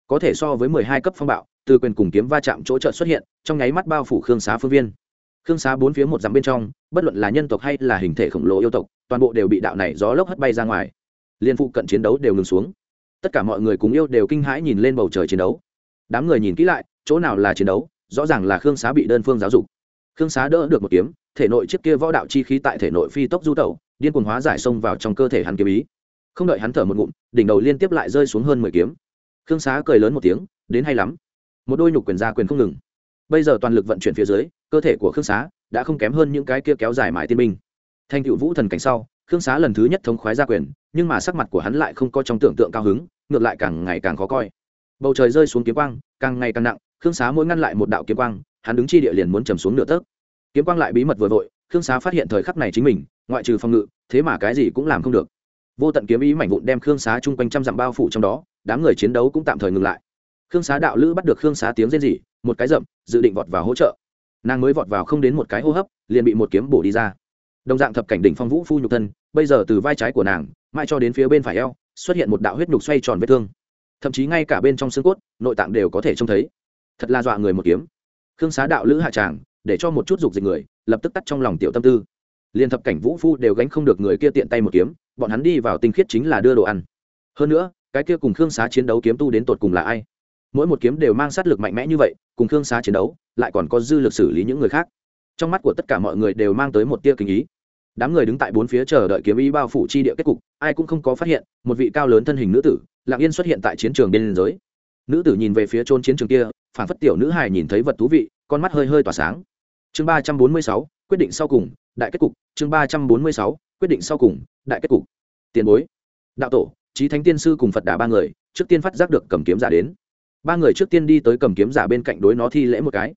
có thể so với mười hai cấp phong bạo, từ quyền cùng kiếm va chạm chỗ trợ xuất hiện, trong nháy mắt bao phủ khương xá phương viên khương xá bốn phía một dặm bên trong, bất luận là nhân tộc hay là hình thể khổng lồ yêu tộc, toàn bộ đều bị đạo này gió lốc hất bay ra ngoài. Liên phụ cận chiến đấu đều ngừng xuống. Tất cả mọi người cùng yêu đều kinh hãi nhìn lên bầu trời chiến đấu. Đám người nhìn kỹ lại, chỗ nào là chiến đấu, rõ ràng là khương xá bị đơn phương giáo dục. Khương xá đỡ được một kiếm, thể nội chiếc kia võ đạo chi khí tại thể nội phi tốc du tẩu, điên cuồng hóa giải xông vào trong cơ thể hắn kiếm ý. Không đợi hắn thở một ngụm, đỉnh đầu liên tiếp lại rơi xuống hơn mười kiếm. Khương xá cười lớn một tiếng, đến hay lắm. Một đôi nhục quyền ra quyền không ngừng. Bây giờ toàn lực vận chuyển phía dưới cơ thể của khương xá đã không kém hơn những cái kia kéo dài mãi tiên binh. Thành cựu vũ thần cảnh sau, khương xá lần thứ nhất thống khoái ra quyền, nhưng mà sắc mặt của hắn lại không có trong tưởng tượng cao hứng, ngược lại càng ngày càng khó coi. Bầu trời rơi xuống kiếm quang, càng ngày càng nặng, khương xá mỗi ngăn lại một đạo kiếm quang, hắn đứng chi địa liền muốn trầm xuống nửa tấc. Kiếm quang lại bí mật vừa vội, khương xá phát hiện thời khắc này chính mình, ngoại trừ phòng ngự, thế mà cái gì cũng làm không được. Vô tận kiếm ý mảnh vụn đem khương xá chung quanh trăm dặm bao phủ trong đó, đám người chiến đấu cũng tạm thời ngừng lại. Khương xá đạo lữ bắt được khương xá tiếng rên rỉ, một cái rậm, dự định vọt vào hỗ trợ nàng mới vọt vào không đến một cái hô hấp, liền bị một kiếm bổ đi ra. Đồng dạng thập cảnh đỉnh phong vũ phu nhục thân, bây giờ từ vai trái của nàng, mãi cho đến phía bên phải eo, xuất hiện một đạo huyết nhục xoay tròn vết thương. Thậm chí ngay cả bên trong xương cốt, nội tạng đều có thể trông thấy. Thật là dọa người một kiếm. Khương xá đạo lữ hạ tràng, để cho một chút dục dịch người, lập tức tắt trong lòng tiểu tâm tư. Liên thập cảnh vũ phu đều gánh không được người kia tiện tay một kiếm, bọn hắn đi vào tinh khiết chính là đưa đồ ăn. Hơn nữa, cái kia cùng khương xá chiến đấu kiếm tu đến tột cùng là ai? Mỗi một kiếm đều mang sát lực mạnh mẽ như vậy, cùng khương xá chiến đấu lại còn có dư lực xử lý những người khác. Trong mắt của tất cả mọi người đều mang tới một tia kinh ý. Đám người đứng tại bốn phía chờ đợi kiếm ý bao phủ chi địa kết cục, ai cũng không có phát hiện, một vị cao lớn thân hình nữ tử lạng yên xuất hiện tại chiến trường bên giới nữ tử nhìn về phía trôn chiến trường kia phản phất tiểu nữ hài nhìn thấy vật thú vị, con mắt hơi hơi tỏa sáng. Chương ba trăm bốn mươi sáu, quyết định sau cùng, đại kết cục. Chương ba trăm bốn mươi sáu, quyết định sau cùng, đại kết cục. Tiền bối, đạo tổ trí thánh tiên sư cùng phật đà ba người, trước tiên phát giác được cầm kiếm giả đến. Ba người trước tiên đi tới cầm kiếm giả bên cạnh đối nó thi lễ một cái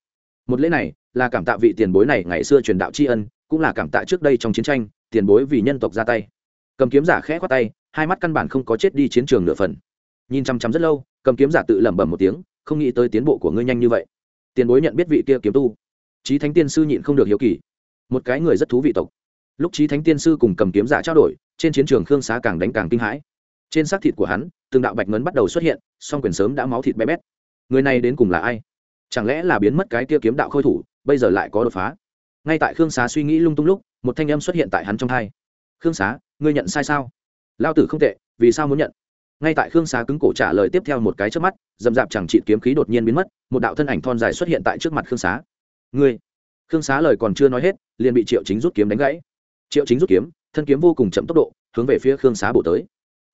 một lễ này là cảm tạ vị tiền bối này ngày xưa truyền đạo tri ân, cũng là cảm tạ trước đây trong chiến tranh, tiền bối vì nhân tộc ra tay. Cầm kiếm giả khẽ khoát tay, hai mắt căn bản không có chết đi chiến trường nửa phần. Nhìn chăm chăm rất lâu, cầm kiếm giả tự lẩm bẩm một tiếng, không nghĩ tới tiến bộ của ngươi nhanh như vậy. Tiền bối nhận biết vị kia kiếm tu. Trí thánh tiên sư nhịn không được hiếu kỳ. Một cái người rất thú vị tộc. Lúc trí thánh tiên sư cùng cầm kiếm giả trao đổi, trên chiến trường khương xá càng đánh càng kinh hãi. Trên xác thịt của hắn, từng đạo bạch ngấn bắt đầu xuất hiện, song quyền sớm đã máu thịt bé bét. Người này đến cùng là ai? Chẳng lẽ là biến mất cái kia kiếm đạo khôi thủ, bây giờ lại có đột phá? Ngay tại khương xá suy nghĩ lung tung lúc, một thanh âm xuất hiện tại hắn trong thai khương xá, ngươi nhận sai sao? Lao tử không tệ, vì sao muốn nhận? Ngay tại khương xá cứng cổ trả lời tiếp theo một cái trước mắt, dầm dạp chẳng trị kiếm khí đột nhiên biến mất, một đạo thân ảnh thon dài xuất hiện tại trước mặt khương xá. Ngươi? Khương xá lời còn chưa nói hết, liền bị triệu chính rút kiếm đánh gãy. Triệu chính rút kiếm, thân kiếm vô cùng chậm tốc độ, hướng về phía khương xá bổ tới.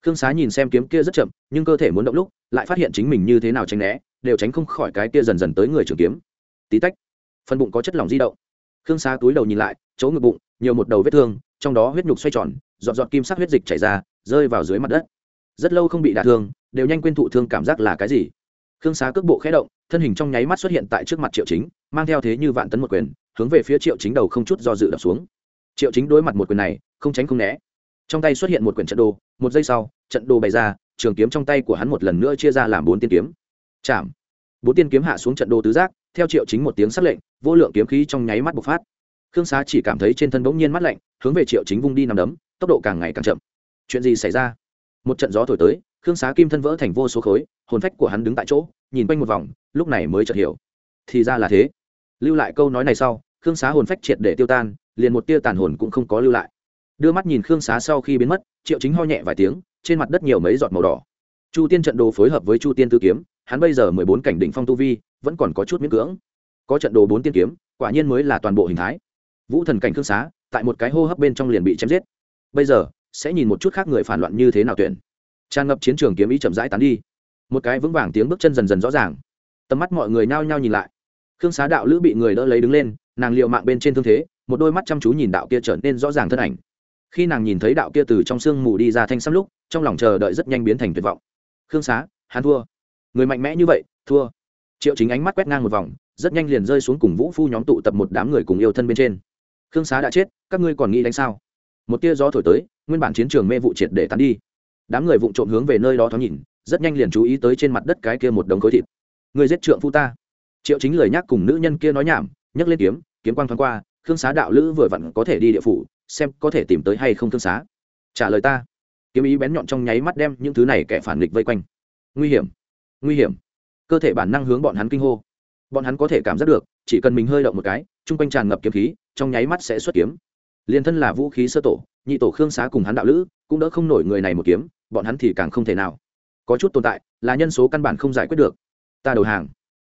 Khương xá nhìn xem kiếm kia rất chậm, nhưng cơ thể muốn động lúc, lại phát hiện chính mình như thế nào tránh né đều tránh không khỏi cái kia dần dần tới người trường kiếm. Tí tách, phần bụng có chất lỏng di động. Khương xá túi đầu nhìn lại, chỗ ngực bụng, nhiều một đầu vết thương, trong đó huyết nhục xoay tròn dọn dọn kim sắc huyết dịch chảy ra, rơi vào dưới mặt đất. Rất lâu không bị đả thương, đều nhanh quên thụ thương cảm giác là cái gì. Khương xá cước bộ khẽ động, thân hình trong nháy mắt xuất hiện tại trước mặt triệu chính, mang theo thế như vạn tấn một quyền, hướng về phía triệu chính đầu không chút do dự đập xuống. Triệu chính đối mặt một quyền này, không tránh không né. Trong tay xuất hiện một quyển trận đồ, một giây sau, trận đồ bày ra, trường kiếm trong tay của hắn một lần nữa chia ra làm bốn tiên kiếm chạm bốn tiên kiếm hạ xuống trận đồ tứ giác, theo triệu chính một tiếng s lệnh, vô lượng kiếm khí trong nháy mắt bộc phát. Khương xá chỉ cảm thấy trên thân bỗng nhiên mắt lạnh, hướng về triệu chính vung đi nằm đấm, tốc độ càng ngày càng chậm. Chuyện gì xảy ra? Một trận gió thổi tới, khương xá kim thân vỡ thành vô số khối, hồn phách của hắn đứng tại chỗ, nhìn quanh một vòng, lúc này mới chợt hiểu. Thì ra là thế. Lưu lại câu nói này sau, khương xá hồn phách triệt để tiêu tan, liền một tia tàn hồn cũng không có lưu lại. Đưa mắt nhìn khương xá sau khi biến mất, triệu chính ho nhẹ vài tiếng, trên mặt đất nhiều mấy giọt màu đỏ. Chu tiên trận đồ phối hợp với chu tiên tư kiếm hắn bây giờ mười bốn cảnh đỉnh phong tu vi, vẫn còn có chút miễn cưỡng. Có trận đồ bốn tiên kiếm, quả nhiên mới là toàn bộ hình thái. Vũ thần cảnh khương xá, tại một cái hô hấp bên trong liền bị chém giết. Bây giờ, sẽ nhìn một chút khác người phản loạn như thế nào tuyển. Tràn ngập chiến trường kiếm ý chậm rãi tán đi. Một cái vững vàng tiếng bước chân dần dần rõ ràng. Tầm mắt mọi người nao nhao nhìn lại. Khương xá đạo lữ bị người đỡ lấy đứng lên, nàng liệu mạng bên trên thương thế, một đôi mắt chăm chú nhìn đạo kia trở nên rõ ràng thân ảnh. Khi nàng nhìn thấy đạo kia từ trong sương mù đi ra thanh sắm lúc, trong lòng chờ đợi rất nhanh biến thành tuyệt vọng. Khương xá, hắn thua người mạnh mẽ như vậy, thua. Triệu chính ánh mắt quét ngang một vòng, rất nhanh liền rơi xuống cùng vũ phu nhóm tụ tập một đám người cùng yêu thân bên trên. Khương xá đã chết, các ngươi còn nghĩ đánh sao? Một tia gió thổi tới, nguyên bản chiến trường mê vụ triệt để tán đi. Đám người vụng trộm hướng về nơi đó thoáng nhìn, rất nhanh liền chú ý tới trên mặt đất cái kia một đống khối thịt. Người giết trượng phu ta. Triệu chính lời nhắc cùng nữ nhân kia nói nhảm, nhấc lên kiếm kiếm quang thoáng qua, khương xá đạo lữ vừa vặn có thể đi địa phủ, xem có thể tìm tới hay không thương xá. Trả lời ta. Kiếm ý bén nhọn trong nháy mắt đem những thứ này kẻ phản nghịch vây quanh. Nguy hiểm nguy hiểm. Cơ thể bản năng hướng bọn hắn kinh hô. Bọn hắn có thể cảm giác được, chỉ cần mình hơi động một cái, chung quanh tràn ngập kiếm khí, trong nháy mắt sẽ xuất kiếm. Liền thân là vũ khí sơ tổ, nhị tổ khương xá cùng hắn đạo lữ, cũng đỡ không nổi người này một kiếm, bọn hắn thì càng không thể nào. Có chút tồn tại, là nhân số căn bản không giải quyết được. Ta đầu hàng.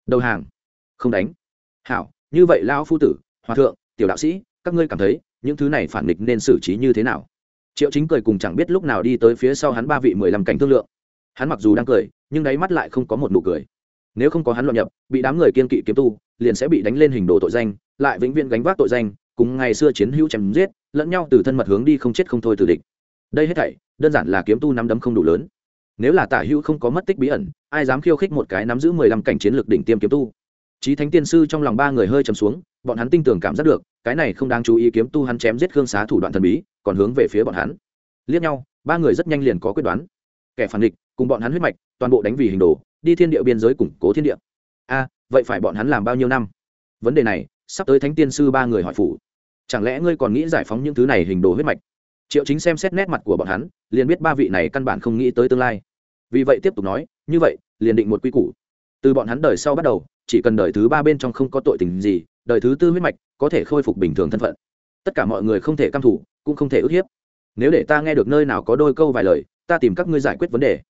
Đầu hàng. Không đánh. Hảo, như vậy lao phu tử, hòa thượng, tiểu đạo sĩ, các ngươi cảm thấy, những thứ này phản nghịch nên xử trí như thế nào? Triệu chính cười cùng chẳng biết lúc nào đi tới phía sau hắn ba vị mười lăm cảnh thương lượng. Hắn mặc dù đang cười nhưng đáy mắt lại không có một nụ cười nếu không có hắn luận nhập bị đám người kiên kỵ kiếm tu liền sẽ bị đánh lên hình đồ tội danh lại vĩnh viễn gánh vác tội danh cùng ngày xưa chiến hữu chém giết lẫn nhau từ thân mật hướng đi không chết không thôi từ địch đây hết thảy đơn giản là kiếm tu nắm đấm không đủ lớn nếu là tả hữu không có mất tích bí ẩn ai dám khiêu khích một cái nắm giữ mười lăm cảnh chiến lược đỉnh tiêm kiếm tu Chí Thánh Tiên sư trong lòng ba người hơi trầm xuống, bọn hắn tin tưởng cảm giác được, cái này không đáng chú ý kiếm tu hắn chém giết Khương Xá thủ đoạn thần bí, còn hướng về phía bọn hắn. Liếc nhau, ba người rất nhanh liền có quyết đoán. Kẻ phản địch, cùng bọn hắn huyết mạch, toàn bộ đánh vì hình đồ, đi thiên địa biên giới củng cố thiên địa. A, vậy phải bọn hắn làm bao nhiêu năm? Vấn đề này, sắp tới Thánh Tiên sư ba người hỏi phủ. Chẳng lẽ ngươi còn nghĩ giải phóng những thứ này hình đồ huyết mạch? Triệu Chính xem xét nét mặt của bọn hắn, liền biết ba vị này căn bản không nghĩ tới tương lai. Vì vậy tiếp tục nói, như vậy, liền định một quy củ. Từ bọn hắn đời sau bắt đầu, chỉ cần đời thứ ba bên trong không có tội tình gì đời thứ tư huyết mạch có thể khôi phục bình thường thân phận tất cả mọi người không thể căm thủ cũng không thể ức hiếp nếu để ta nghe được nơi nào có đôi câu vài lời ta tìm các ngươi giải quyết vấn đề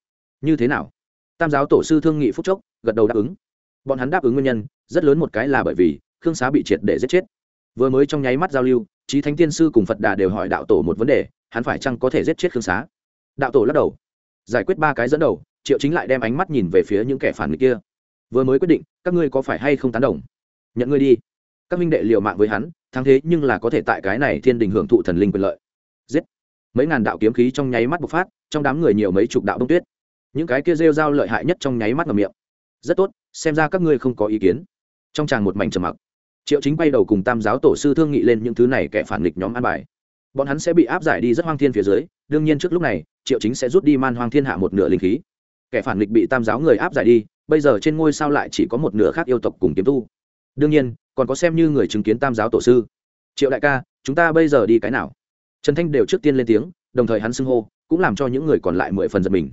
như thế nào tam giáo tổ sư thương nghị phúc chốc, gật đầu đáp ứng. Bọn hắn đáp ứng nguyên nhân, rất lớn một cái là bởi vì khương xá bị triệt để giết chết. Vừa mới trong nháy mắt giao lưu trí thánh tiên sư cùng phật đà đều hỏi đạo tổ một vấn đề, hắn phải chăng có thể giết chết khương xá? Đạo tổ lắc đầu. Giải quyết ba cái dẫn đầu, triệu chính lại đem ánh mắt nhìn về phía những kẻ phản nghịch kia. Vừa mới quyết định, các ngươi có phải hay không tán đồng? Nhận ngươi đi. Các minh đệ liều mạng với hắn, thắng thế nhưng là có thể tại cái này thiên đình hưởng thụ thần linh quyền lợi. Giết. Mấy ngàn đạo kiếm khí trong nháy mắt bộc phát, trong đám người nhiều mấy chục đạo đông tuyết những cái kia rêu dao lợi hại nhất trong nháy mắt ngầm miệng. Rất tốt, xem ra các ngươi không có ý kiến. Trong tràng một mảnh trầm mặc, triệu chính bay đầu cùng tam giáo tổ sư thương nghị lên những thứ này kẻ phản nghịch nhóm an bài. Bọn hắn sẽ bị áp giải đi rất hoang thiên phía dưới, đương nhiên trước lúc này, triệu chính sẽ rút đi man hoang thiên hạ một nửa linh khí. Kẻ phản nghịch bị tam giáo người áp giải đi, bây giờ trên ngôi sao lại chỉ có một nửa khác yêu tộc cùng kiếm tu. Đương nhiên, còn có xem như người chứng kiến tam giáo tổ sư. Triệu đại ca, chúng ta bây giờ đi cái nào? Trần thanh đều trước tiên lên tiếng, đồng thời hắn xưng hô, cũng làm cho những người còn lại mười phần giật mình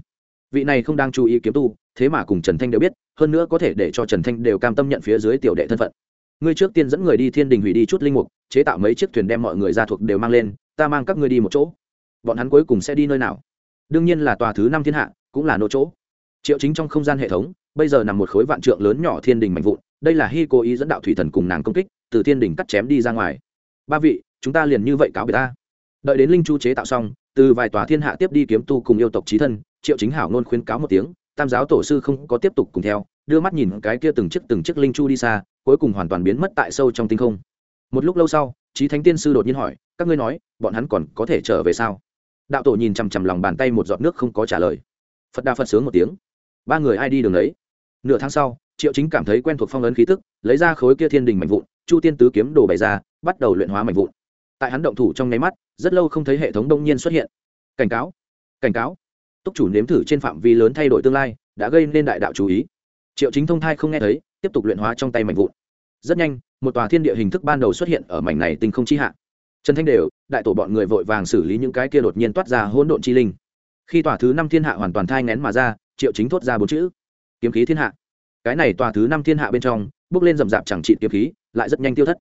vị này không đang chú ý kiếm tu, thế mà cùng trần thanh đều biết, hơn nữa có thể để cho trần thanh đều cam tâm nhận phía dưới tiểu đệ thân phận. Ngươi trước tiên dẫn người đi thiên đình hủy đi chút linh mục, chế tạo mấy chiếc thuyền đem mọi người ra thuộc đều mang lên, ta mang các ngươi đi một chỗ. Bọn hắn cuối cùng sẽ đi nơi nào? Đương nhiên là tòa thứ năm thiên hạ, cũng là nô chỗ. Triệu chính trong không gian hệ thống, bây giờ nằm một khối vạn trượng lớn nhỏ thiên đình mạnh vụn, đây là hy cố ý dẫn đạo thủy thần cùng nàng công kích, từ thiên đình cắt chém đi ra ngoài. Ba vị, chúng ta liền như vậy cáo biệt ta. Đợi đến linh chu chế tạo xong, từ vài tòa thiên hạ tiếp đi kiếm tu cùng yêu tộc trí thân triệu chính hảo nôn khuyến cáo một tiếng, tam giáo tổ sư không có tiếp tục cùng theo, đưa mắt nhìn cái kia từng chiếc từng chiếc linh chu đi xa, cuối cùng hoàn toàn biến mất tại sâu trong tinh không. Một lúc lâu sau trí thánh tiên sư đột nhiên hỏi, các ngươi nói, bọn hắn còn có thể trở về sao? Đạo tổ nhìn chằm chằm lòng bàn tay một giọt nước không có trả lời. Phật đa phật sướng một tiếng. Ba người ai đi đường đấy nửa tháng sau, triệu chính cảm thấy quen thuộc phong ấn khí tức, lấy ra khối kia thiên đình mạnh vụn, chu tiên tứ kiếm đồ bày ra, bắt đầu luyện hóa mạnh vụn. Tại hắn động thủ trong nháy mắt, rất lâu không thấy hệ thống đông nhiên xuất hiện. Cảnh cáo cảnh cáo túc chủ nếm thử trên phạm vi lớn thay đổi tương lai, đã gây nên đại đạo chú ý. Triệu chính thông thai không nghe thấy, tiếp tục luyện hóa trong tay mảnh vụn. Rất nhanh, một tòa thiên địa hình thức ban đầu xuất hiện ở mảnh này tinh không chi hạ. Trần thanh đều, đại tổ bọn người vội vàng xử lý những cái kia đột nhiên toát ra hỗn độn chi linh. Khi tòa thứ năm thiên hạ hoàn toàn thai ngén mà ra, triệu chính thốt ra bốn chữ kiếm khí thiên hạ. Cái này tòa thứ năm thiên hạ bên trong, bước lên rầm rạp chẳng trị kiếm khí, lại rất nhanh tiêu thất.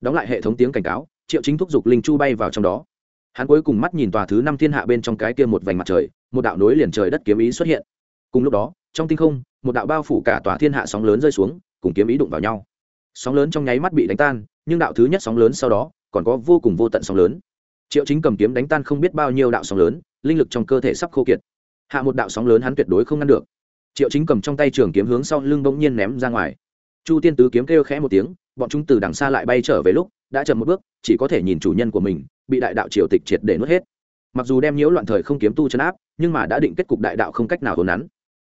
Đóng lại hệ thống tiếng cảnh cáo, triệu chính thúc giục linh chu bay vào trong đó. Hắn cuối cùng mắt nhìn tòa thứ năm thiên hạ bên trong cái kia một vành mặt trời một đạo nối liền trời đất kiếm ý xuất hiện. Cùng lúc đó, trong tinh không, một đạo bao phủ cả tòa thiên hạ sóng lớn rơi xuống, cùng kiếm ý đụng vào nhau. Sóng lớn trong nháy mắt bị đánh tan, nhưng đạo thứ nhất sóng lớn sau đó, còn có vô cùng vô tận sóng lớn. Triệu chính cầm kiếm đánh tan không biết bao nhiêu đạo sóng lớn, linh lực trong cơ thể sắp khô kiệt. Hạ một đạo sóng lớn hắn tuyệt đối không ngăn được. Triệu chính cầm trong tay trường kiếm hướng sau lưng bỗng nhiên ném ra ngoài. Chu tiên tứ kiếm kêu khẽ một tiếng, bọn chúng từ đằng xa lại bay trở về lúc, đã chậm một bước, chỉ có thể nhìn chủ nhân của mình, bị đại đạo triều tịch triệt để nuốt hết mặc dù đem nhiễu loạn thời không kiếm tu chấn áp, nhưng mà đã định kết cục đại đạo không cách nào hồn nắn.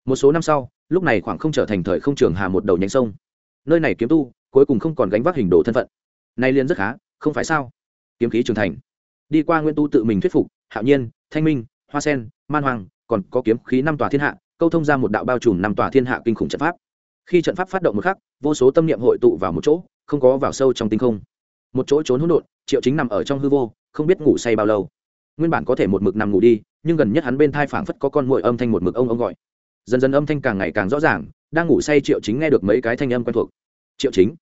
Một số năm sau, lúc này khoảng không trở thành thời không trường hà một đầu nhánh sông. Nơi này kiếm tu, cuối cùng không còn gánh vác hình đồ thân phận. Nay liên rất khá, không phải sao? Kiếm khí trưởng thành. Đi qua nguyên tu tự mình thuyết phục, hạo nhiên, thanh minh, hoa sen, man hoàng còn có kiếm khí năm tòa thiên hạ, câu thông ra một đạo bao trùm năm tòa thiên hạ kinh khủng trận pháp. Khi trận pháp phát động một khắc, vô số tâm niệm hội tụ vào một chỗ, không có vào sâu trong tinh không. Một chỗ trốn hỗn độn, triệu chính nằm ở trong hư vô, không biết ngủ say bao lâu nguyên bản có thể một mực nằm ngủ đi, nhưng gần nhất hắn bên thai phảng phất có con mồi âm thanh một mực ông ông gọi. Dần dần âm thanh càng ngày càng rõ ràng, đang ngủ say triệu chính nghe được mấy cái thanh âm quen thuộc. Triệu chính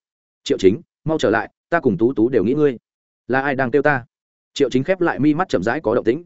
triệu chính, mau trở lại, ta cùng tú tú đều nghĩ ngươi. Là ai đang kêu ta? Triệu chính khép lại mi mắt chậm rãi có động tĩnh.